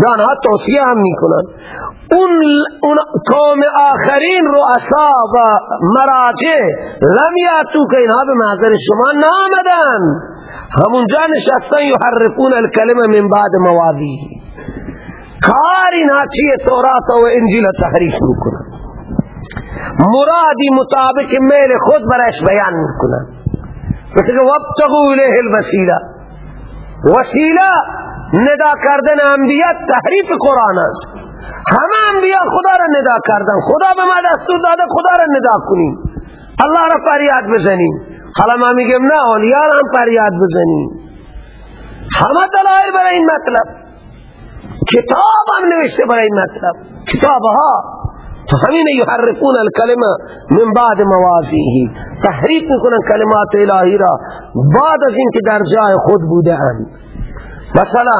دانها توصیه هم می‌کنن اون, اون قوم آخرین رؤسا و مراجع لم یاتو که اینها به محضر شما نامدن همونجا نشستن یحرفون الکلمه من بعد موادی کار اینها چیه؟ تورات و انجیل تحریف می‌کنن مرادی مطابق میل خود برش بیان می‌کنن مثل که وابتغو الیه الوسیله. وسیله ندا کردن انبیاء تحریف قرآن است. همه انبیاء خدا را ندا کردن. خدا به ما دستور داده خدا را ندا کنیم. الله را فریاد بزنیم. حالا ما میگم نه اولیاء را هم فریاد بزنیم. همه دلائل برای این مطلب. کتاب هم نوشته برای این مطلب. کتابها. تو همین یحرفون الکلمه من بعد موازیه. تحریف می‌کنن کلمات الهی را. بعد از اینکه در جای خود بوده اند. مثلا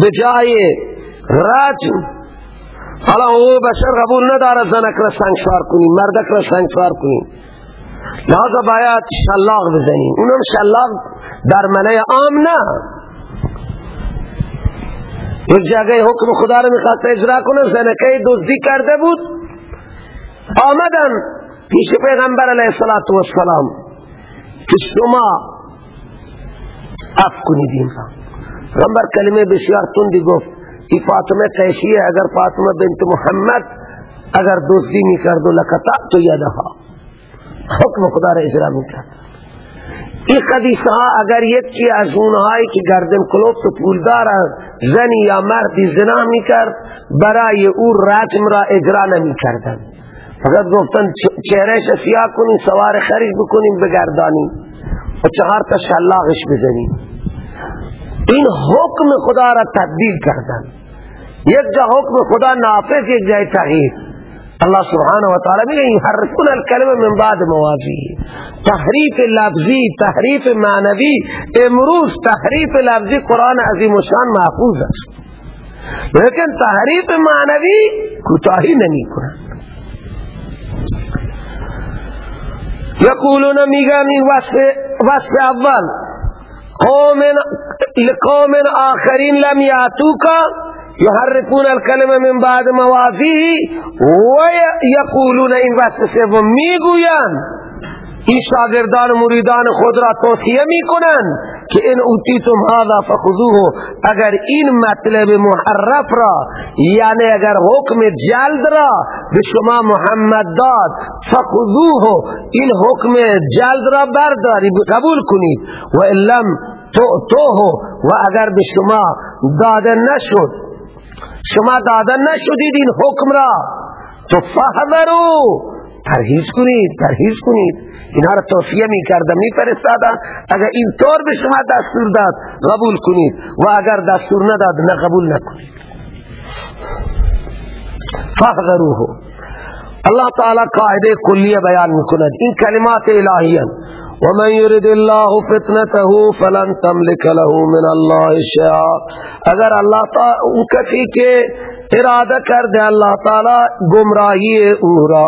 به جای حالا او بشر قبول نداره زنک را سنگسار کنیم مردک را سنگسار کنیم باید شلاق بزنیم اونم شلاق در منه عام نه. یک جگه حکم خدا رو می‌خواست اجرا کنه زنکه دزدی کرده بود. آمدن پیش پیغمبر علیه السلام که شما اف کنید این را پیغمبر کلمه بسیار تندی گفت ای فاطمه قیشیه اگر فاطمه بنت محمد اگر دزدی می‌کرد و لکتعت یدها حکم خدا را اجرا می‌کرد این حدیث ها اگر یکی از اونهایی که گردن کلوب تو پولدار زنی یا مردی زنا می‌کرد برای او رجم را اجرا نمی‌کردن فقط گفتن چهرهش سیاه کنین سوار خریج بکنین بگردانین و چهار تا شلاغش بزنین این حکم خدا را تبدیل کردن. یک جا حکم خدا نافذ یک جای تغییر. الله سبحانه و تعالی میگه یحرفون الکلمه من بعد موازی. تحریف لفظی تحریف معنوی. امروز تحریف لفظی قرآن عظیم و شان محفوظ است. لیکن تحریف معنوی کوتاهی نمی کنند یقولون میگن این وصف, وصف اول. قوم لقوم آخرین لم یعتوکا یحرفون الکلمه من بعد موازیه و یقولون این وصف سوم این شاگردان مریدان خود را توصیه می کنند که این اوتیتم هذا فخذوه. اگر این مطلب محرف را یعنی اگر حکم جلد را به شما محمد داد فخذوه. این حکم جلد را برداری قبول کنید. و لم توه و اگر به شما داده نشد شما داده نشدید این حکم را تو فهمرو پرهیز کنید پرهیز کنید. اینا را توصیه می کردم می فرستادم اگر این طور به شما دستور داد قبول کنید. و اگر دستور نداد نه قبول نکنید. فاحذروه الله تعالی قاعده کلیه بیان می‌کند. این کلمات الهیه. ومن يرد الله فتنته فلن تملك له من الله شيئا. اگر اللہ تعالی کسی کے ارادہ کر دے، اللہ تعالی گمراہی او را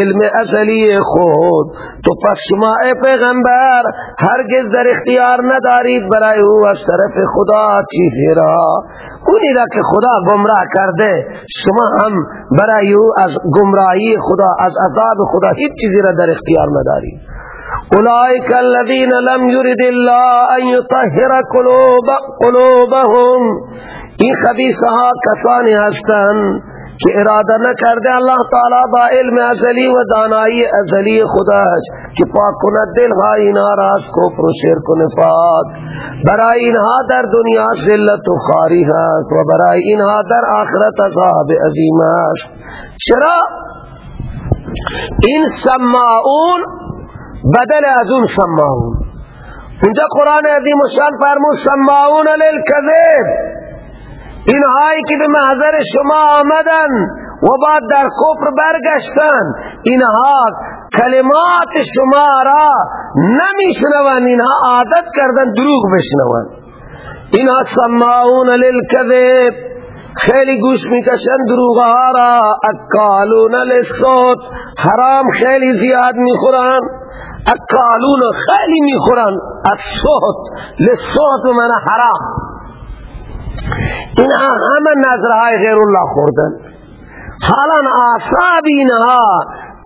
علم ازلی خود. تو پس شما اے پیغمبر هرگز در اختیار ندارید برای او از طرف خدا چیزی را. اونی را که خدا گمراه کرده، شما هم برای او از گمراهی خدا، از عذاب خدا هیچ چیزی را در اختیار ندارید. اولئک الذین لم يرد الله أن يطهر قلوب قلوبهم. این خبیثها کسانی هستند که إرادة نکرده الله تعالی با علم ازلی و دانایی ازلی خودش که پاک کند دلها اینها را از کفر و شرک و نفاق. برای اینها در دنیا ذلت و خاری هست و برای اینها در آخرت عذاب عظیم است. چرا؟ این سماعون بدل از اون سماعون اونجا قرآن عظیم و شان فرمود سماعون للکذب. اینهایی که به محضر شما آمدن و بعد در کفر برگشتن اینها کلمات شما را نمیشنون اینها عادت کردن دروغ بشنون اینها سماعون للکذب. خیلی گوش می‌کشن دروغ ها را. اکالون للصوت حرام خیلی زیاد می‌خورن. اکالون خیلی می‌خورن. الصوت للصوت من حرام. اینها همه نظرهای غیر الله خوردن. حالا آساب اینها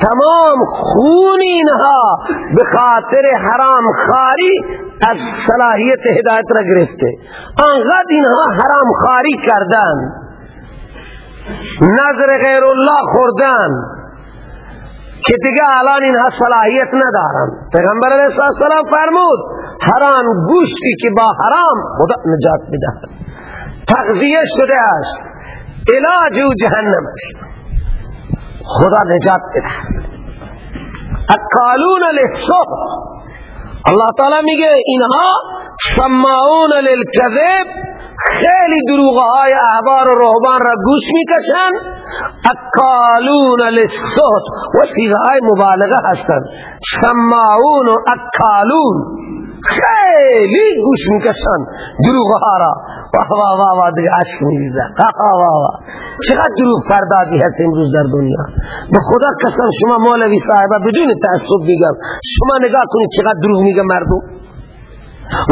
تمام خون اینها به خاطر حرام خاری از صلاحیت هدایت را گرفته. انقدر اینها حرام خاری کردن نظر غیر الله خوردن که دیگه الان اینها صلاحیت ندارن. پیغمبر علیه السلام فرمود حرام گوشتی که با حرام خدا نجات بدهد تغذیه شده است. علاج او جهنم است. خدا نجات بدهد اکالون للصبح. الله تعالی میگه اینها سماعون للکذب. خیلی دروغه های احبار و رهبان را گوش می‌کشن. اکالون للصوت و سیغه های مبالغه هستن. سماعون و اکالون خیلی گوش می‌کشن. دروغ ها واه واه واه واه دیگه عشق میریزن واه واه چقدر دروغ پردازی هست امروز در دنیا. به خدا قسم شما مولوی صاحبه بدون تعصب میگم. شما نگاه کنید چقدر دروغ میگه مردم.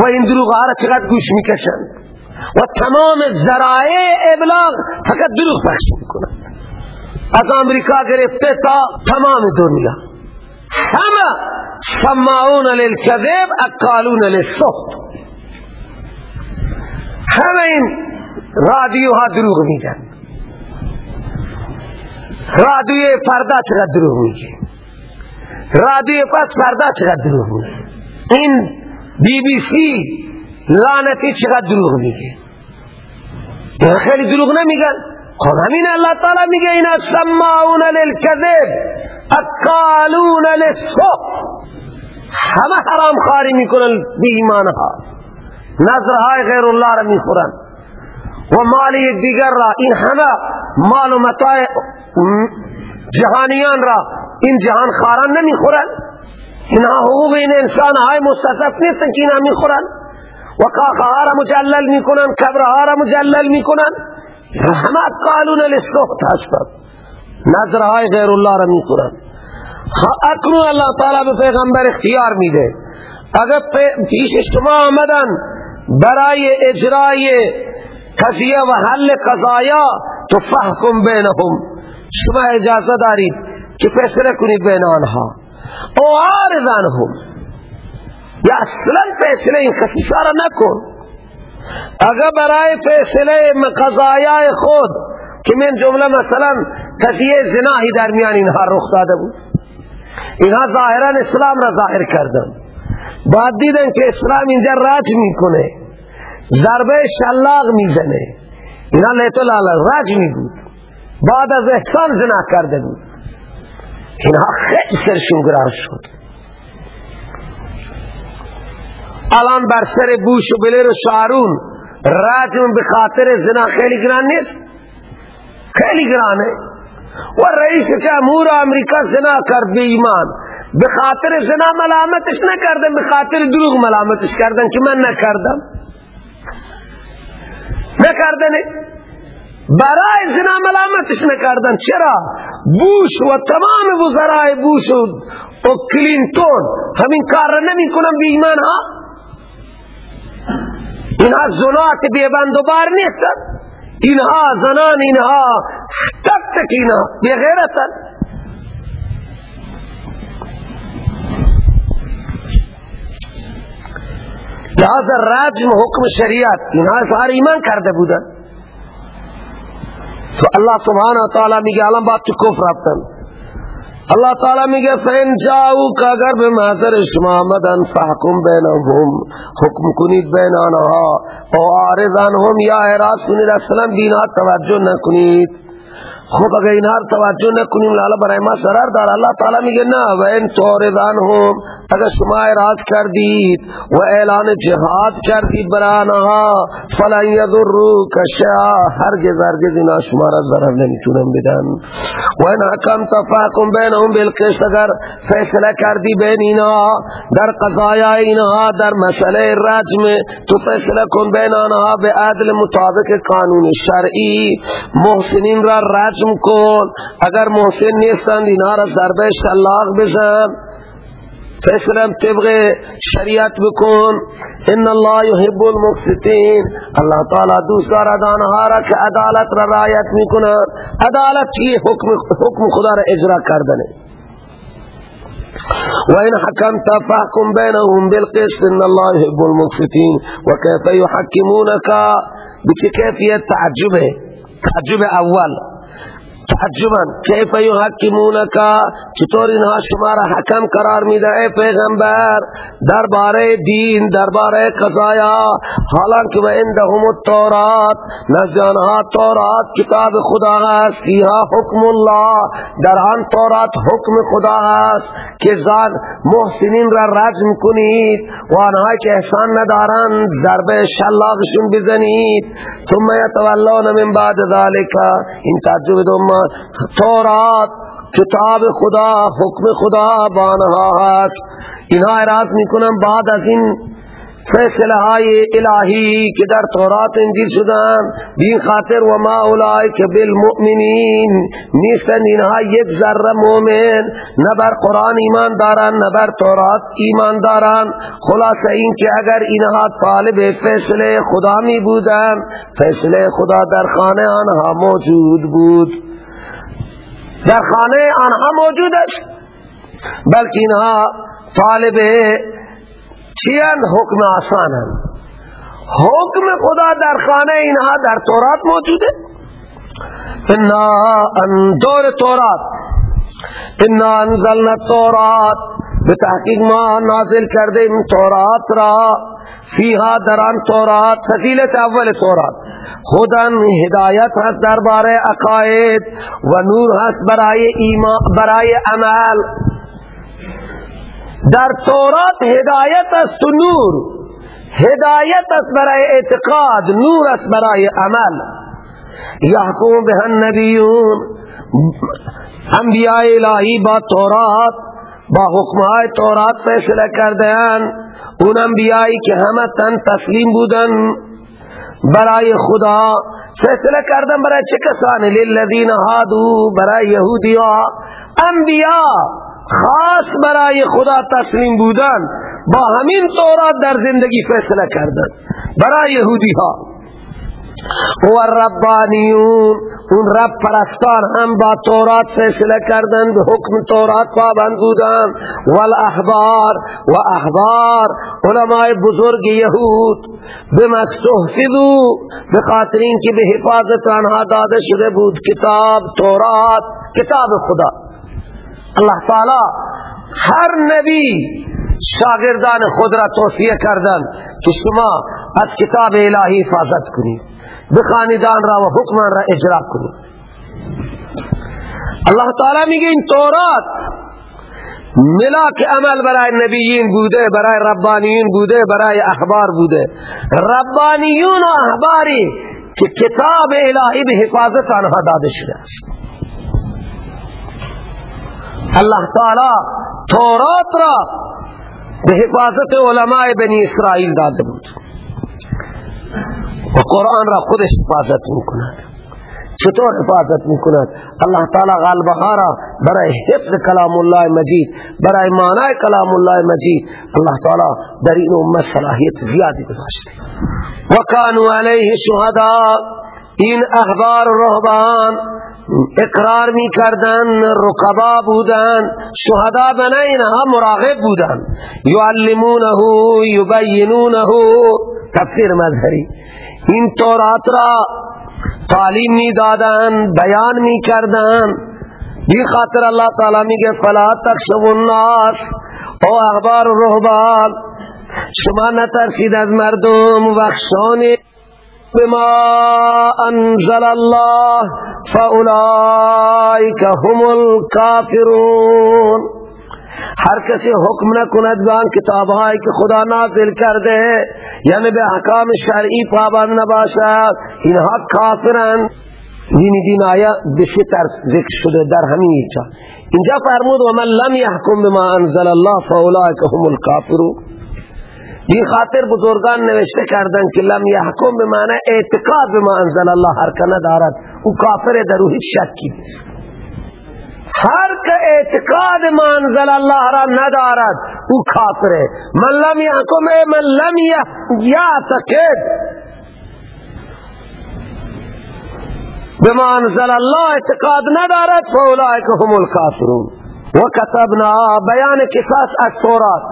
و این دروغ ها چقدر گوش می‌کشن. و تمام ذرائع ابلاغ فقط دروغ پخش می‌کنن از امریکا گرفته تا تمام دنیا. همه سماعون للکذب اکالون للسخت همه این رادیوها دروغ میگن. رادیو فردا چقدر دروغ میگه؟ رادیو پس فردا چقدر دروغ میگه؟ این بی بی سی لعنتی چقدر دروغ میگه؟ خیلی دروغ نمیگن. خب همین اللہ تعالی میگه اینا سماعون للکذب اکالون للسخت همه حرام خاری می‌کنن بی ایمانها. نظرهای غیر الله را می‌خورن. و مالی دیگر را این همه مال و متاع جهانیان را این جهان خاران نمی‌خورن. اینها حقوق این انسان های مستطف نیستن که اینها می‌خورن. و کاخها را مجلل می‌کنن کبرها را مجلل می‌کنن. همه قالون لسخت هستند نظرهای غیر الله را می‌خورن اکنون اللہ تعالی به پیغمبر اختیار میده. اگر پیش شما آمدن برای اجرای قضیه و حل قضایا تو فحکم بینهم. شما اجازه دارید که فیصله کنید بین آنها. او آرزانهم یا اصلا فیصله این خصیصه را نکن. اگر برای فیصله قضایای خود که من جمله مثلا قضیه زناهی در میان اینها رخ داده بود اینها ظاهرا اسلام را ظاهر کردن بعد دیدن که اسلام اینجا راج می‌کنه ضربه شلاق می‌زنه. اینا لالا راج میگود بعد از احسان زنا کرده بود. اینها خیلی سرشون گرار شد. الان بر سر بوش و بلیر و شارون راجم بخاطر زنا خیلی گران نیست؟ خیلی گرانه. و رئیس جمهور امریکا زنا کرد به ایمان. به خاطر زنا ملامتش نکردن به خاطر دروغ ملامتش کردن که من نکردم. نکردنش. برای زنا ملامتش نکردن. چرا؟ بوش و تمام وزرای بوش و کلینتون همین کار را نمی کنن به ایمان ها؟ اینها زنات بیبند و بار نیستن. اینها زنان اینها تک تک اینها بغیرتن لہذا راجم حکم شریعت اینها اظهار ایمان کرده بودن. تو اللہ سبحانه و تعالی میگه الان با تو کفر رفتن. اللہ تعالی میگه فین جاؤ که اگر به محضر شما آمدن فحکم بینهم حکم کنید بین آنها او آرزانهم یا اعراض کنید اصلا بینا توجه نکنید. خب اگر اینها توجه نکنیم لالا برای ما سرار دار. اللہ تعالی میگه نه و این توردانهم اگر شما اعراض کردید و اعلان جهاد کردید برانها فلا یذرو کشا هرگز هرگز اینا شما را ضرر نمی‌تونن بدن. و این حکم تفاقم بینهم بالقسط. اگر فیصله کردی بین اینا در قضایا اینا در مسئله رجم تو فیصله کن بین آنها به عدل مطابق قانون شرعی. محسنین را رجم رجم کن. اگر محسن نیستند اینا را ضربه شلاق بزن. فیصلم طبق شریعت بکن. ان الله يحب المقسطین اللہ تعالی دوست دارد آنها را که عدالت را رعایت می‌کنند عدالت چیه حکم حکم خدا را اجرا کردنه وإن حكمت فاحكم بينهم بالقسط إن الله يحب المقسطين وكيف يحكمونك بكيفية تعجبه. تعجب أول تعجبا کیف یحکمونکا چطور اینها شما را حکم قرار میده؟ پیغمبر درباره دین درباره قضایا حالانکه و عندهم التورات نزد آنها تورات کتاب خدا است. فیها حکم الله. در آن تورات حکم خدا است که زاد محسنین را رجم کنید و آنها که احسان ندارند ضربه شلاقشون بزنید. ثم یتولون من بعد ذالک این تعجب دوم تورات کتاب خدا حکم خدا بانها هست. اینها اعراض می‌کنن بعد از این فیصله های الهی که در تورات انجیل شدن. بین خاطر و ما اولای که بالمؤمنین نیستن. اینها یک ذره مؤمن. نه بر قرآن ایمان دارن نه بر تورات ایمان دارن. خلاصه این که اگر اینها طالب فیصله خدا می بودن فیصله خدا در خانه آنها موجود بود. در خانه آنها موجود است. بلکه اینها طالب چیان حکم آسانن حکم خدا در خانه اینها در تورات موجوده. انا اندور تورات. انا انزلنا تورات به تحقیق ما نازل کرده این تورات را. فیها در آن تورات فضیلت اول تورات. خودن هدایت هست درباره عقاید و نور هست برای ایمان برای عمل. در تورات هدایت است و نور. هدایت است برای اعتقاد نور است برای عمل. یحکم به النبیون. انبیاء الهی با تورات با حکمهای تورات فیصله کردن اون انبیایی که همه تن تسلیم بودن. برای خدا فیصله کردن برای چه کسانی؟ للذین هادو برای یهودی انبیاء خاص برای خدا تسلیم بودن. با همین تورات در زندگی فیصله کردن. برای یهودی ها و ربانیون اون رب پرستان هم با تورات فیصله کردن به حکم تورات پابند بودن والاحبار. و احبار علماء بزرگ یهود. بمستحفظو. به خاطر که به حفاظت آنها داده شده بود کتاب تورات. کتاب خدا. اللہ تعالی هر نبی شاگردان خود را توصیه کردن که شما از کتاب الهی حفاظت کنید بخاندان را و حکمان را اجرا کنید اللہ تعالی میگه این تورات ملاک عمل برای نبیین بوده برای ربانیون بوده برای احبار بوده. ربانیون و احباری که کتاب الهی به حفاظت آنها داده شده است. اللہ تعالی تورات را به حفاظت علماء بنی اسرائیل داده بود. و قرآن را خودش حفاظت میکند. چطور حفاظت میکند؟ اللہ تعالی غالبها را برای حفظ کلام الله مجید برای معنای کلام الله مجید اللہ تعالی در این امت صلاحیت زیادی گذاشته. و کانو علیه شهداء این احبار رهبان اقرار می کردن رقبا بودن شهدا بنا اینها مراقب بودن. یعلمونه یبینونه. تفسیر مظهری. این تورات را تعلیم می دادن بیان می کردن بی خاطر اللہ تعالی میگه فلا تخشوا الناس. او اخبار رهبان شما نترسید از مردم وخشانی بما انزل الله فاولئک هم الكافرون هر کسی حکم نکند به آن کتابهایی که خدا نازل کرده یعنی به حکام شرعی پابند نباشد. اینها کافرن دین دین آیا بسی طرف ذکر شده در همین اینجا. اینجا فرمود و من لم یحکم بما انزل الله فاولئک هم الكافرون این خاطر بزرگان نوشته کردن که لم یحکم به معنی اعتقاد به ما انزل الله هر که ندارد. او کافر در او هیچ شکی نیست. هر که اعتقاد ما انزل الله را ندارد او کافره. من لم یحکم من لم یعتقد به ما انزل الله اعتقاد ندارد فاولئک هم الکافرون. و کتبنا بیان کساس از تورات.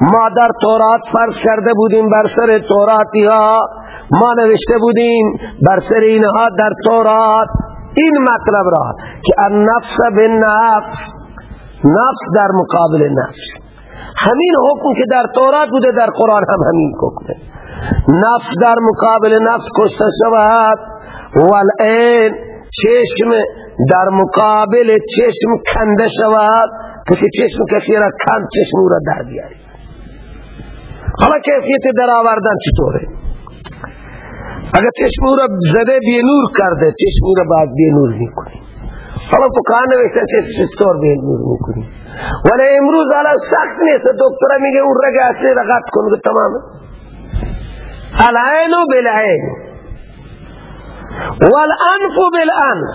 ما در تورات فرض کرده بودیم بر سر توراتی ها ما نوشته بودیم بر سر اینها در تورات این مطلب را که النفس بالنفس نفس در مقابل نفس. همین حکم که در تورات بوده در قرآن هم همین حکمه نفس در مقابل نفس کشته شود. والعین چشم در مقابل چشم کنده شود. کسی چشم کسی را کند چشم را در بیاری حالا کیفیت در آوردن چطوره؟ اگر چشم را زده بی نور کرده چشم را بعد بی نور می‌کنی. حالا فقها نوشته چشم چطور بی نور می‌کنی؟ ولی امروز حالا سخت نیست. دکتر میگه اون رگ اصلی را قطع کن. تمامه العین بالعین. والانف بالانف.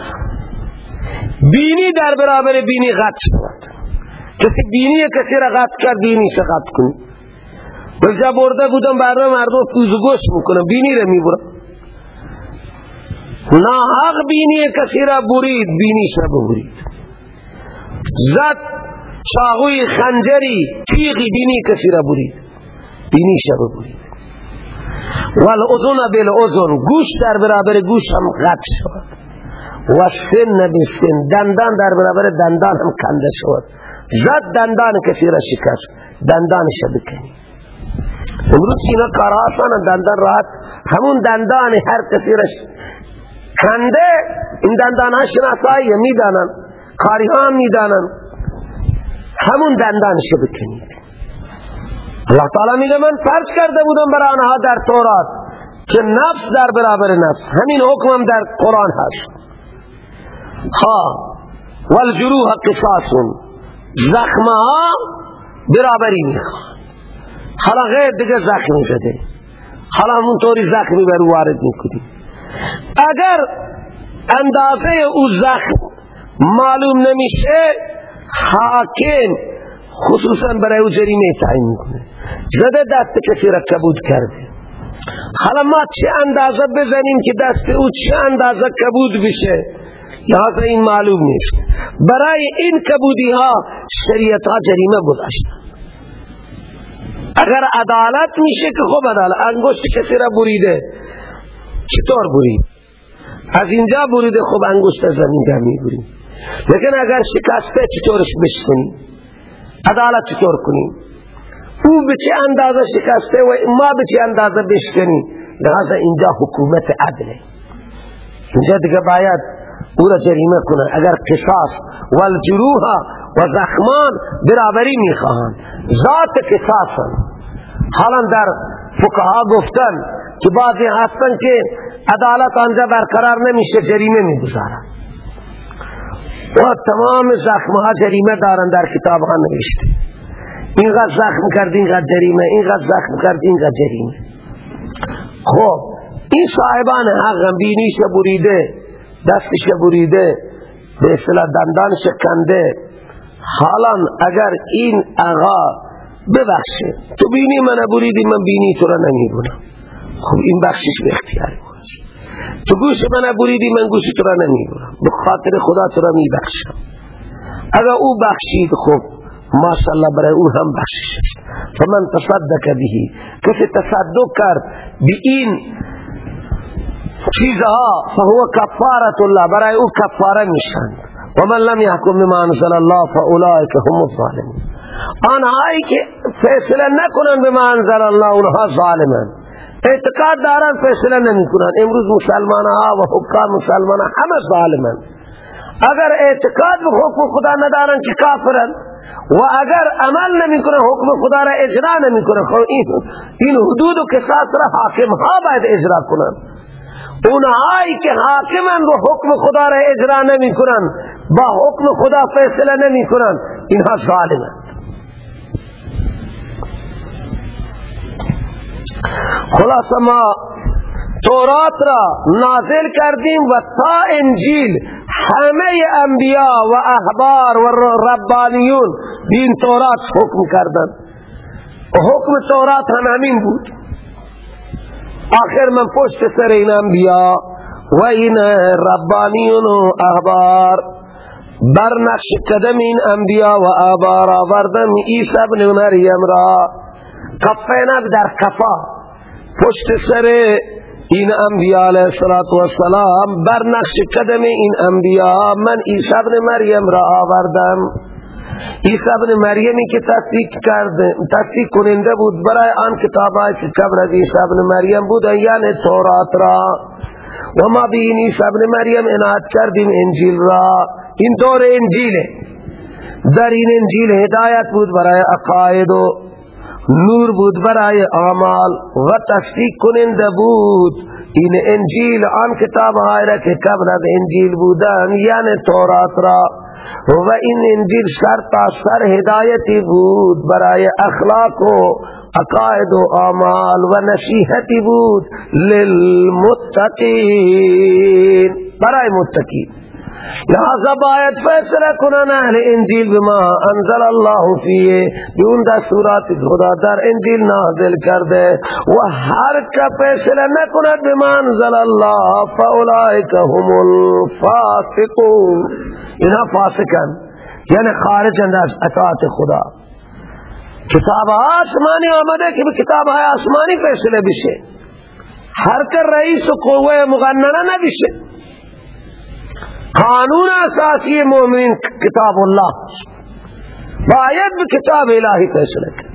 بینی در برابر بینی قط شود. کسی بینی کسی را قط کرد بینی شا قط کنی. بجا برده بودم برای مردم پوز و گوش می‌کنم. بینی را می‌برم. نا حق بینی کسی را برید بینی شا ببرید زد چاقوی خنجری تیغی بینی کسی را برید. بینی شا ببرید والعذن بالعذن گوش در برابر گوش هم قطع شد. و سن بسن دندان در برابر دندان هم کنده شد. زد دندان کسی را شکست. دندانش بکنی امروز اینا کار آسان دندان راحت. همون دندان هر کسی را کنده این دندان ها شناسایی می‌دانن. کاری ها می‌دانن. همون دندانش بکنید. اللہ تعالی میگه من فرض کرده بودم برای آنها در تورات که نفس در برابر نفس. همین حکمم در قرآن هست. ها. والجروح قصاص. زخمها برابری می‌خوان حالا دیگه زخمی زده حالا همون طوری زخمی بر وارد می‌کنی. اگر اندازه او زخم معلوم نمیشه حاکم خصوصا برای او جریمه تعیین می‌کنه. زده دست کسی را کبود کرده. حالا ما چه اندازه بزنیم که دست او چه اندازه کبود بشه؟ لحظه این معلوم نیست. برای این کبودی ها شریعت ها جریمه گذاشت اگر عدالت میشه که خوب عدالت انگشت کسی را بریده. چطور برید از اینجا بریده خوب انگشت از اینجا می‌برید لیکن اگر شکسته چطورش بشکنیم؟ عدالت چطور کنیم؟ او به چه اندازه شکسته و ما به چه اندازه بشکنیم؟ لحظه اینجا حکومت عدله اینجا دیگه باید او را جریمه کنه اگر قصاص والجروح و زخمان برابری می‌خواهند. ذات قصاصا حالا در فقها گفتن که بعضی هستن که عدالت آنجا برقرار نمیشه جریمه می‌گذارن و تمام زخم ها جریمه دارن در کتاب ها نوشته. اینقدر زخم کرد اینقدر جریمه اینقدر زخم کرد اینقدر جریمه. خب این صاحبان حق بینیش بریده. دستش بریده به اصطلاح دندانش کنده حالا اگر این آقا ببخشه تو بینی من بریدی من بینی تو را نمیبونم خب این بخشش به اختیار تو گوش من بریدی من گوش تو را نمی‌برم به خاطر خدا تو را میبخشم. اگر او بخشید خب ماشاءالله برای او هم بخشش است. فمن تصدق بهی کسی تصدق کرد به این چیزها فهو کفارت الله برای او کفاره میشن. و من لم يحكم بما انزل الله فاولئك هم الظالمون. آنهایی که فیصله نکنن بما انزل الله اونها ظالمن. اعتقاد دارن فیصله نمی کنن امروز مسلمان ها و حکام مسلمان ها همه ظالمن. اگر اعتقاد به حکم خدا ندارن که کافرن و اگر عمل نمی کنن حکم خدا را اجرا نمی کنن خب این حدود و قصاص را حاکم ها باید اجرا کنن. اونهایی که حاکمن و حکم خدا را اجرا نمی کنن با حکم خدا فیصله نمی کنن اینها ظالمن خلاص ما تورات را نازل کردیم و تا انجیل همه انبیاء و احبار و ربانیون بین تورات حکم کردن حکم تورات هم همین بود. آخر من پشت سر این انبیاء و این ربانیون و احبار بر نقش قدم این انبیاء و احبار آوردم عیسی ابن مریم را. کفینا در کفا پشت سر این انبیاء علیہ السلام بر نقش قدم این انبیاء من عیسی ابن مریم را آوردم. عیسی ابن مریمی که تصدیق کرد تصدیق کننده بود. برای آن کتابایی که قبل از عیسی ابن مریم بود یعنی تورات را. و ما به این عیسی ابن مریم انعاد کردیم انجیل را. این دور انجیله. در این انجیل هدایت بود برای عقاید و نور بود برای اعمال و تصدیق کننده بود. این انجیل آن کتاب های را که قبل از انجیل بودن یعنی تورات را. و این انجیل سر تا سر هدایتی بود برای اخلاق و عقاید و اعمال و نصیحتی بود. للمتقین. برای متقین. لہذا باید فیصلہ کنن اہل انجیل بما انزل اللہ فیه بیون دستورات خدا در انجیل نازل کرده. و ہر کا فیصلہ نکند بما انزل اللہ فاولائک هم الفاسقون. اینا فاسقن. یعنی خارجند از اطاعت خدا. کتاب آسمانی آمده که به کتاب های آسمانی فیصله بشه. هر که رئیس و قوه مغننه نبشه. قانون اساسی مومن کتاب اللہ باید به کتاب الہی فیصله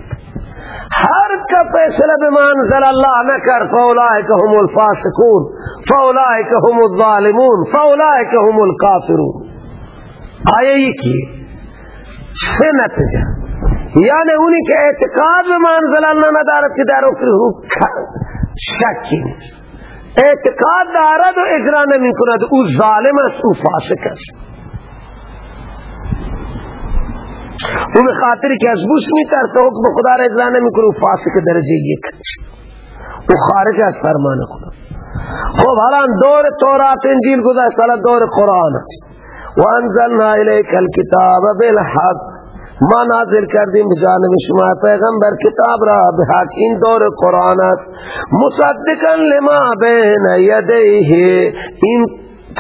هر کا فیصله بما انزل الله نکر فاولائک هم الفاسقون فاولائک هم الظالمون فاولائک هم الكافرون آیه یکی سه نتیجه یعنی اونی که اعتقاد به منزل الله ندارد که در شکی نیست اعتقاد دارد و اجرا نمی کند. او ظالم است او فاسق است. او به خاطری که از بوش می ترسه حکم خدا را اجرا نمی کنه او فاسق درجه یک او خارج از فرمان خدا. خب حالا دور تورات انجیل گذاشت حالا دور قرآن است. و انزلنا الیک الكتاب بالحق. ما نازل کردیم بجانب شما پیغمبر کتاب را بحق این دور قرآن است. مصدقا لما بین یدیه. این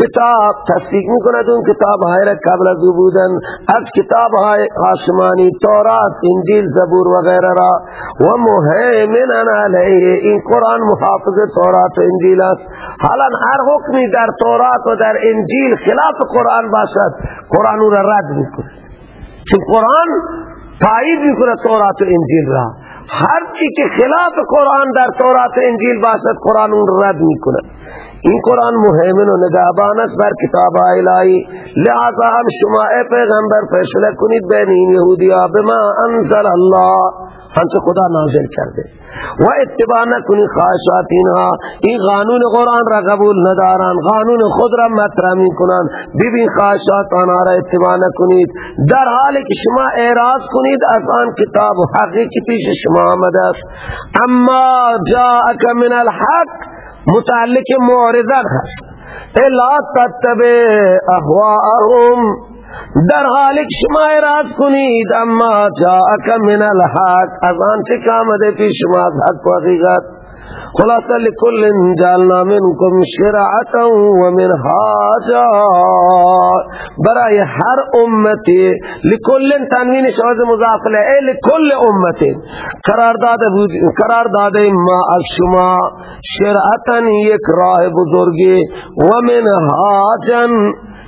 کتاب تصدیق می‌کند. اون کتاب های را قبل از بودن. از کتاب های آسمانی تورات انجیل زبور وغیره را. و مهیمن علیه. این قرآن محافظ تورات و انجیل است. حالا هر حکمی در تورات و در انجیل خلاف قرآن باشد قرآن را رد می‌کند. چون قرآن تایید می‌کنه تورات و انجیل را. هر چی که خلاف قرآن در تورات و انجیل باشد قرآن اون رد می‌کنه این قرآن مهمن و نگابان است بر کتاب الهی. لہذا هم شما اے پیغمبر فیصله کنید بین این یهودی ها بما انزل الله. هنچه خدا نازل کرده. و اتباع نکنی خواهشات اینها. این قانون قرآن را قبول ندارن قانون خود را مطرح می کنن ببین خواهشات آنها را اتباع نکنید. در حالی که شما اعراض کنید از آن کتاب و حقی که پیش شما آمده است. اما جاءک من الحق. متعلق معرضان هست. الا تتبع اهواءهم. در حال شما اراز کنید اما جاءک من الحق. از آنچه که آمده پیش شما از حق و حقیقت خلاصه لكل جعلنا منكم شرعتا و منهاجا برای هر امتی لكل تنوین شواز مضافله. ای لكل امتی. قرار داده بود قرار داده ما از شما شرعتا یک راه بزرگی و منهاجا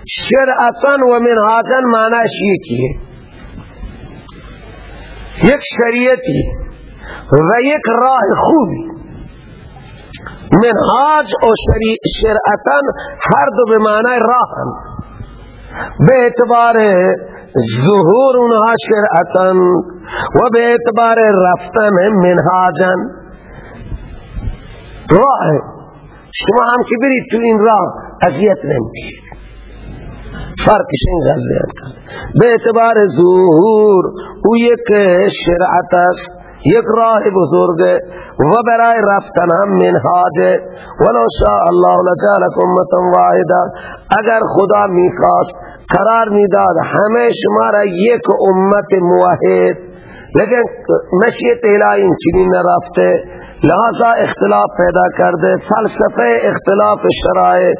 شرعتا و منهاجا معنیش یکیه یک شریعتی و یک راه خوبی. منهاج و شرعتن هر دو به معنی راهن به اعتبار ظهور اونها شرعتن و به اعتبار رفتن منهاجن راه. شما هم که برید تو این راه اذیت نمیشید. فرقش این غزیان به اعتبار ظهور او یک شرعت است. یک راه بزرگ و برای رفتن هم منهاج. ولو شاء الله لجعلكم امه واحده اگر خدا می‌خواست قرار می‌داد همه شما را یک امت موحد. لیکن مشیت الهی چنین نرفته. لہذا اختلاف پیدا کرده. فلسفه اختلاف شرائع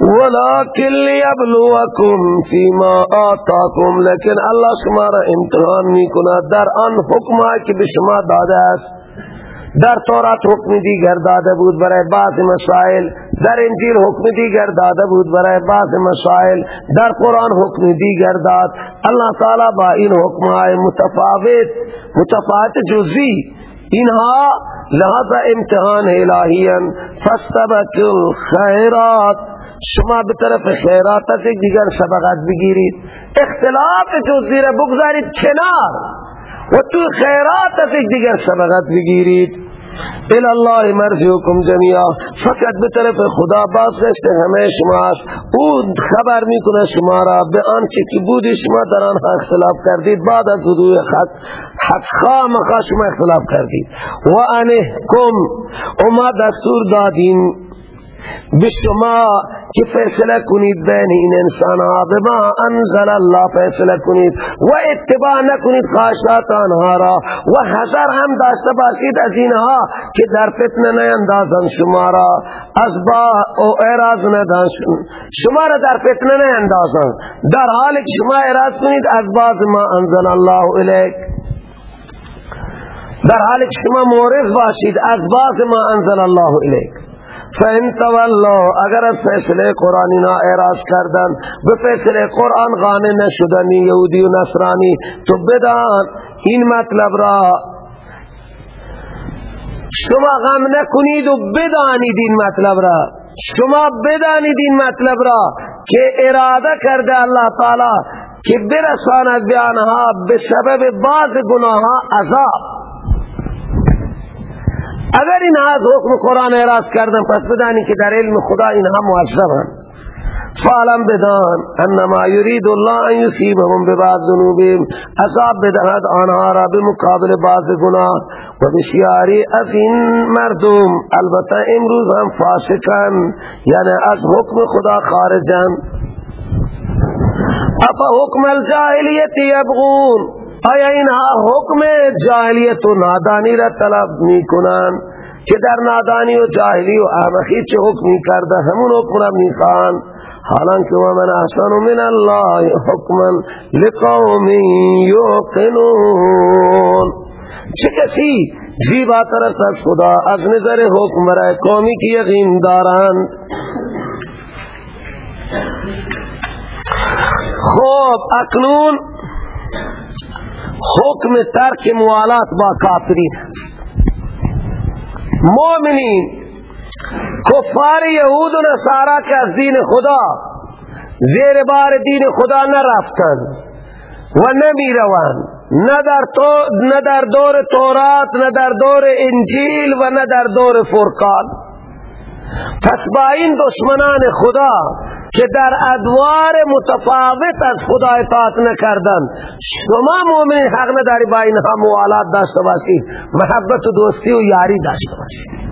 ولكن ليبلوكم فيما آتاكم، لیکن الله شما را امتحان می در آن حکم که به شما داده است۔ در تورات حکم دیگر داده بود برای بعض مسائل۔ در انجیل حکم دیگر داده بود برای بعض مسائل۔ در قرآن حکم دیگر داد۔ الله تعالی با این حکم متفاوت متفاوت جزئی۔ انہا لہذا امتحان الہین فستبک الخیرات۔ شما به طرف خیرات دیگر سبقت بگیرید۔ اختلاف جزئی زیر بگذارید کنار۔ و تو خیرات از دیگر سبقت بگیرید۔ الله مرجعكم جميعا. فقط به طرف خدا بازگشت همه شماست او خبر می‌کنه شما را به آنچه که بودی شما در آنها اختلاف کردید. بعد از وضوع حق حق خامخا شما اختلاف کردید. و انحکم و ما دستور دادیم به شما که فیصله کنید بین این انسان ها به ما انزل الله فیصله کنید و اتباع نکنید خواهشات آنها را. و حذر هم داشته باشید از اینها که در فتنه نیندازن شما را. از با او اعراض نداشت. شما را در فتنه نیندازن در حالی که شما اعراض کنید از باز ما انزل الله الیک. در حالی که شما مورد باشید از باز ما انزل الله الیک. فَإِن تَوَلَّوْا اگر از فیصله قرآنی نا اعراض کردن به فیصله قرآن غانه نشدنی یهودی و نصرانی تو بدان. این مطلب را شما غم نکنید و بدانید این مطلب را. شما بدانید این مطلب را که اراده کرده الله تعالی که برساند به آنها به سبب بعض گناه عذاب. اگر این از حکم قرآن اعراض کردن پس بدانی که در علم خدا اینها معذبند فعلم بدان انما یرید الله ان یصیبهم ببعض ذنوبهم. عذاب بدهد آنها را بمقابل بعض گناه. و بسیاری از این مردم البته امروز هم فاسقن یعنی از حکم خدا خارجن. افا حکم الجاهلیت یبغون؟ آیا اینها حکم جاہلیت و نادانی را طلب می کنن که در نادانی و جاہلی و احمقی چه حکمی کرده همون حکم را می خواهن حالانکه ومن احسن من الله حکما لقوم یوقنون. چه کسی زیباتر است از خدا از نظر حکم برای قومی که یقین دارند؟ خوب اکنون حکم ترک موالات با کافرین مومنین کفار یهود و نصارا که از دین خدا زیر بار دین خدا نرفتن و نمی روان نه در, نه در دور تورات نه در دور انجیل و نه در دور فرقان. پس با این دشمنان خدا که در ادوار متفاوت از خدا اطاعت نکردن. شما مومن حق نداری با اینها موالات داشته باشید محبت و دوستی و یاری داشته باشید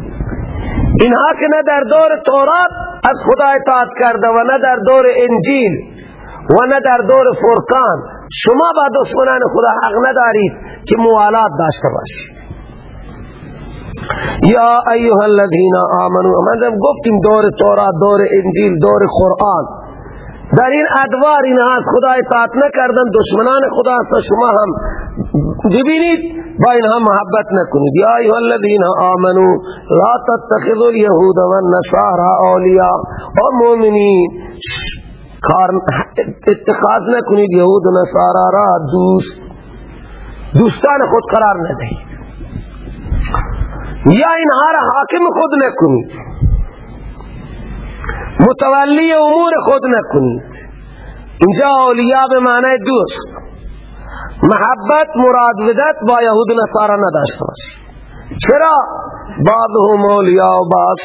اینها که نه در دور تورات از خدا اطاعت کرده و نه در دور انجیل و نه در دور فرقان. شما با دشمنان خدا حق ندارید که موالات داشته باشید یا ایها الذین آمنو من گفتیم دور تورات دور انجیل دور قرآن. در این ادوار اینها از خدا اطاعت نکردن دشمنان خدا است شما هم. ببینید با اینها محبت نکنید. یا ایها الذین آمنو لا تتخذوا اليهود والنصارى اولیاء. او مؤمنین اتخاذ نکنید یهود و نصارا را دوست. دوستان خود قرار ندهید. یا اینها را حاکم خود نکنید. متولی امور خود نکنید. اینجا اولیاء به معنی دوست. محبت مراد ودت با یهود نصارا نداشته باشید چرا؟ بعضهم اولیاء و بعض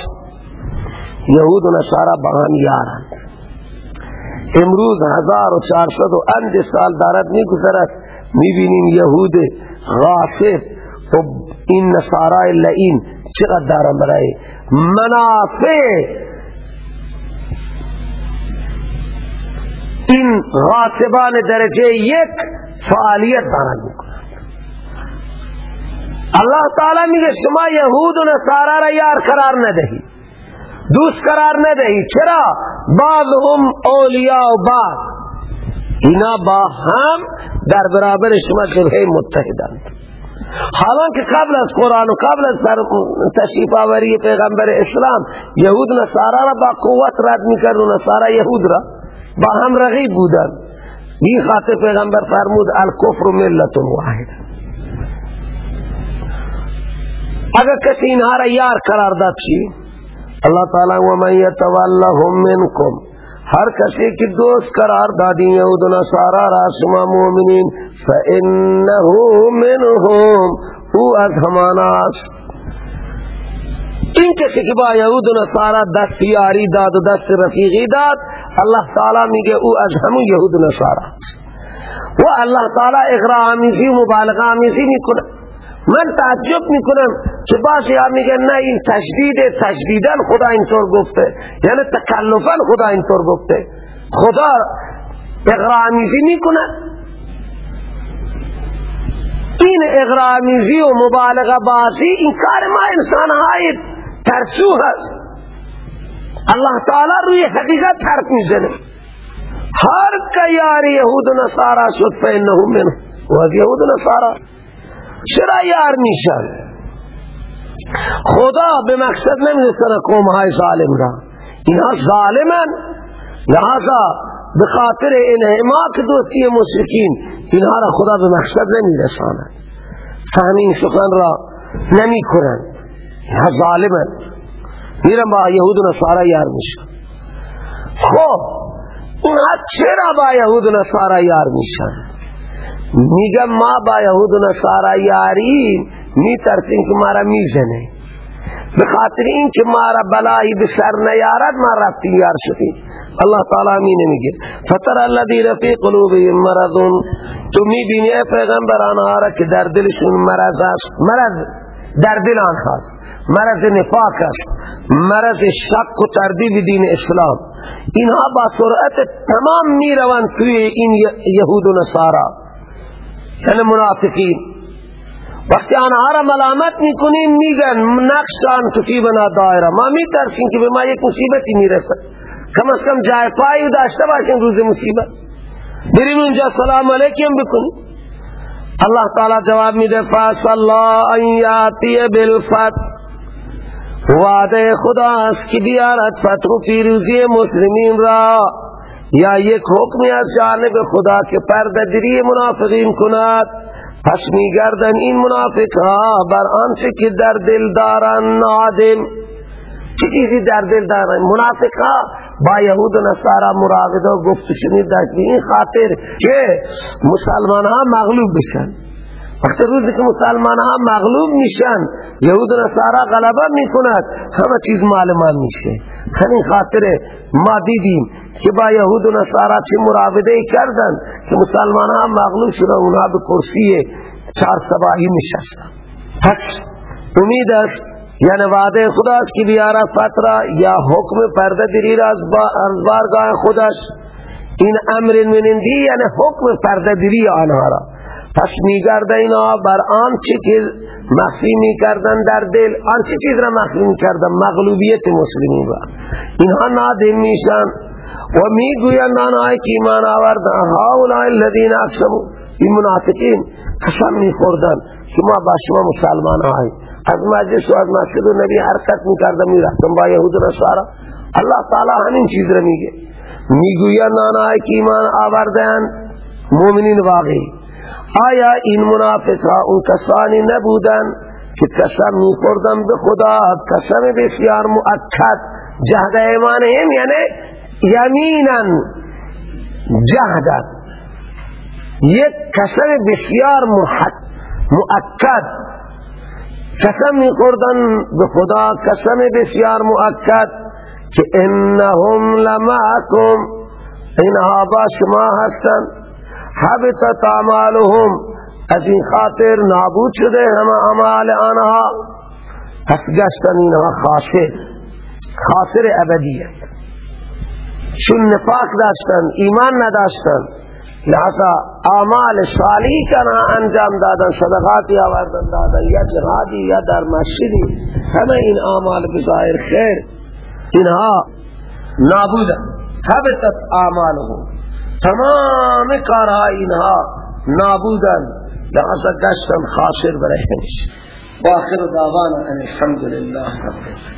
یهود و نصارا با هم یارند. امروز هزار و چارصد و اند سال دارد می گذرد می بینیم یهود غاصب و این نصارای لئین چقدر دارن برای منافع. این غاصبان درجه یک فعالیت دارن می‌کنن اللہ تعالی میگه شما یهود و نصارا را یار قرار ندهی. دوست قرار ندهی. چرا؟ بعضهم اولیاء و بعض. اینا با هم در برابر شما جبهه متحدند. حالانکه قبل از قرآن و قبل از تشریف آوری پیغمبر اسلام یهود نصارا را با قوت رد می‌کرد و نصارا یهود را با هم رغیب بودن بی خاطر پیغمبر فرمود الکفر ملت واحد. اگر کسی اینها را یار قرار داد چی؟ اللہ تعالی و من یتولهم منکم. هر کسی که دوست قرار دادین یهود و نصارا را شما مؤمنین فإنه منهم أو از هماناست این کسی که با یهود و نصارا دست یاری داد و دست رفیقی داد الله تعالی میگه أو از همون یهود و نصارا و الله تعالی اغراء آمیزی و مبالغه آمیزی میکنه من تعجب می‌کنم که بعضی ها میگن نه این تشدید تشدیدن خدا اینطور گفته. یعنی تکلفا خدا اینطور گفته. خدا اغراء آمیزی می‌کنه این اغراء آمیزی و مبالغه بازی این کار ما انسان های ترسو هست. الله تعالی روی حقیقت حرف می‌زنه. هر که یار یهود و نصارا شد فینهم منه. و از یهود و نصارا. چرا یار میشن؟ خدا به مقصد نمی‌رسن قوم های ظالم را. اینها ظالمن. لہذا به خاطر انحماق دوستی مشرکین اینها را خدا به مقصد نمیرساند فهمین سخن را نمی کنن اینها ظالمن. میرن با یهود و نصارا یار میشن. خب اونها چرا با یهود و نصارا یار میشن؟ میگم ما با یهود و نصارا یاری میترسیم که ما را می‌زنه به خاطر این که ما را بلایی به سر نیارد ما رفتیم یار شدیم الله تعالی می نمیگه فتر الذین فی قلوبهم مرض تو می‌بینی ای پیغمبر آنها را که در دلشون مرض است مرض در دل آنهاست مرض نفاق است مرض شک و تردید دین اسلام اینها با سرعت تمام می‌روند توی این یهود و نصارا یعنی منافقین. وقتی آنها را ملامت می‌کنیم میگن نقشان تصیبنا دائره ما میترسیم که به ما یک مصیبتی می‌رسه. کم از کم جای پایی داشته باشیم روز مصیبت. بریم اونجا سلام علیکم بکنیم. الله تعالی جواب میده فاصلا ان یاتی بالفتح وعده خدا است که بیارد فتح و پیروزی مسلمین را. یا یک حکمی از جانب خدا که پرددری منافقین کند پس میگردن این منافق ها بر آنچه که در دل دارن نادم. چی چیزی در دل دارن؟ منافق ها با یهود و نصارا مراقده و گفت شنید داشت این خاطر که مسلمان ها مغلوب بشن. وقتی روزی که مسلمان ها مغلوب میشن یهود و نصارا غلبه می‌کند همه چیز معلوم میشه. همین خاطر ما دیدیم که با یهود و نصارا چه مراوده کردن که مسلمان ها مغلوب شدن اونا به کرسی چار سباهی نشستن. پس امید است یعنی وعده خداست که بیاره فتره یا حکم پرده دلیل از بارگاه خودش این امر منندی یعنی حکم پرده دلی آنها را. پس میگرده اینا بر آنچه که مخفی می‌کردن در دل آنچه چیز را مخفی می‌کردن؟ مغلوبیت مسلمین را اینها نادم میشن و می‌گویند آنهایی که ایمان آوردن. هاولای الذین اقسموا این منافقین قسم میخوردن. که ما با شما مسلمان آئی از مجلس و از مسجد و نبی حرکت می‌کردن می‌رفتن با یهود و نصارا. الله تعالی همین چیز را میگه. می‌گویند آنهایی که ایمان آوردن مومنین واقعی. آیا این منافق ها اون کسانی نبودن که قسم میخوردن به خدا قسم بسیار مؤکد جهد ایمانهم یعنی یمینا جهد. یک قسم بسیار مؤکد. قسم میخوردن به خدا قسم بسیار مؤکد که انهم لمعکم. اینها با شما هستند. حبتت اعمالهم. از این خاطر نابود شده همه اعمال آنها. پس گشتن اینها خاسر خاسر ابدیت. چون نفاق داشتن ایمان نداشتن لحظا اعمال صالحی کنا انجام دادن صدقاتی آوردن دادن یا جهادی یا در مسجدی همه این اعمال بظاهر خیر. اینها نابودن. حبتت اعمالهم. تمام کارهای اینها نابودن. لحظه گشتن خاسر برای همیشه. و آخر دعوانا ان الحمد لله رب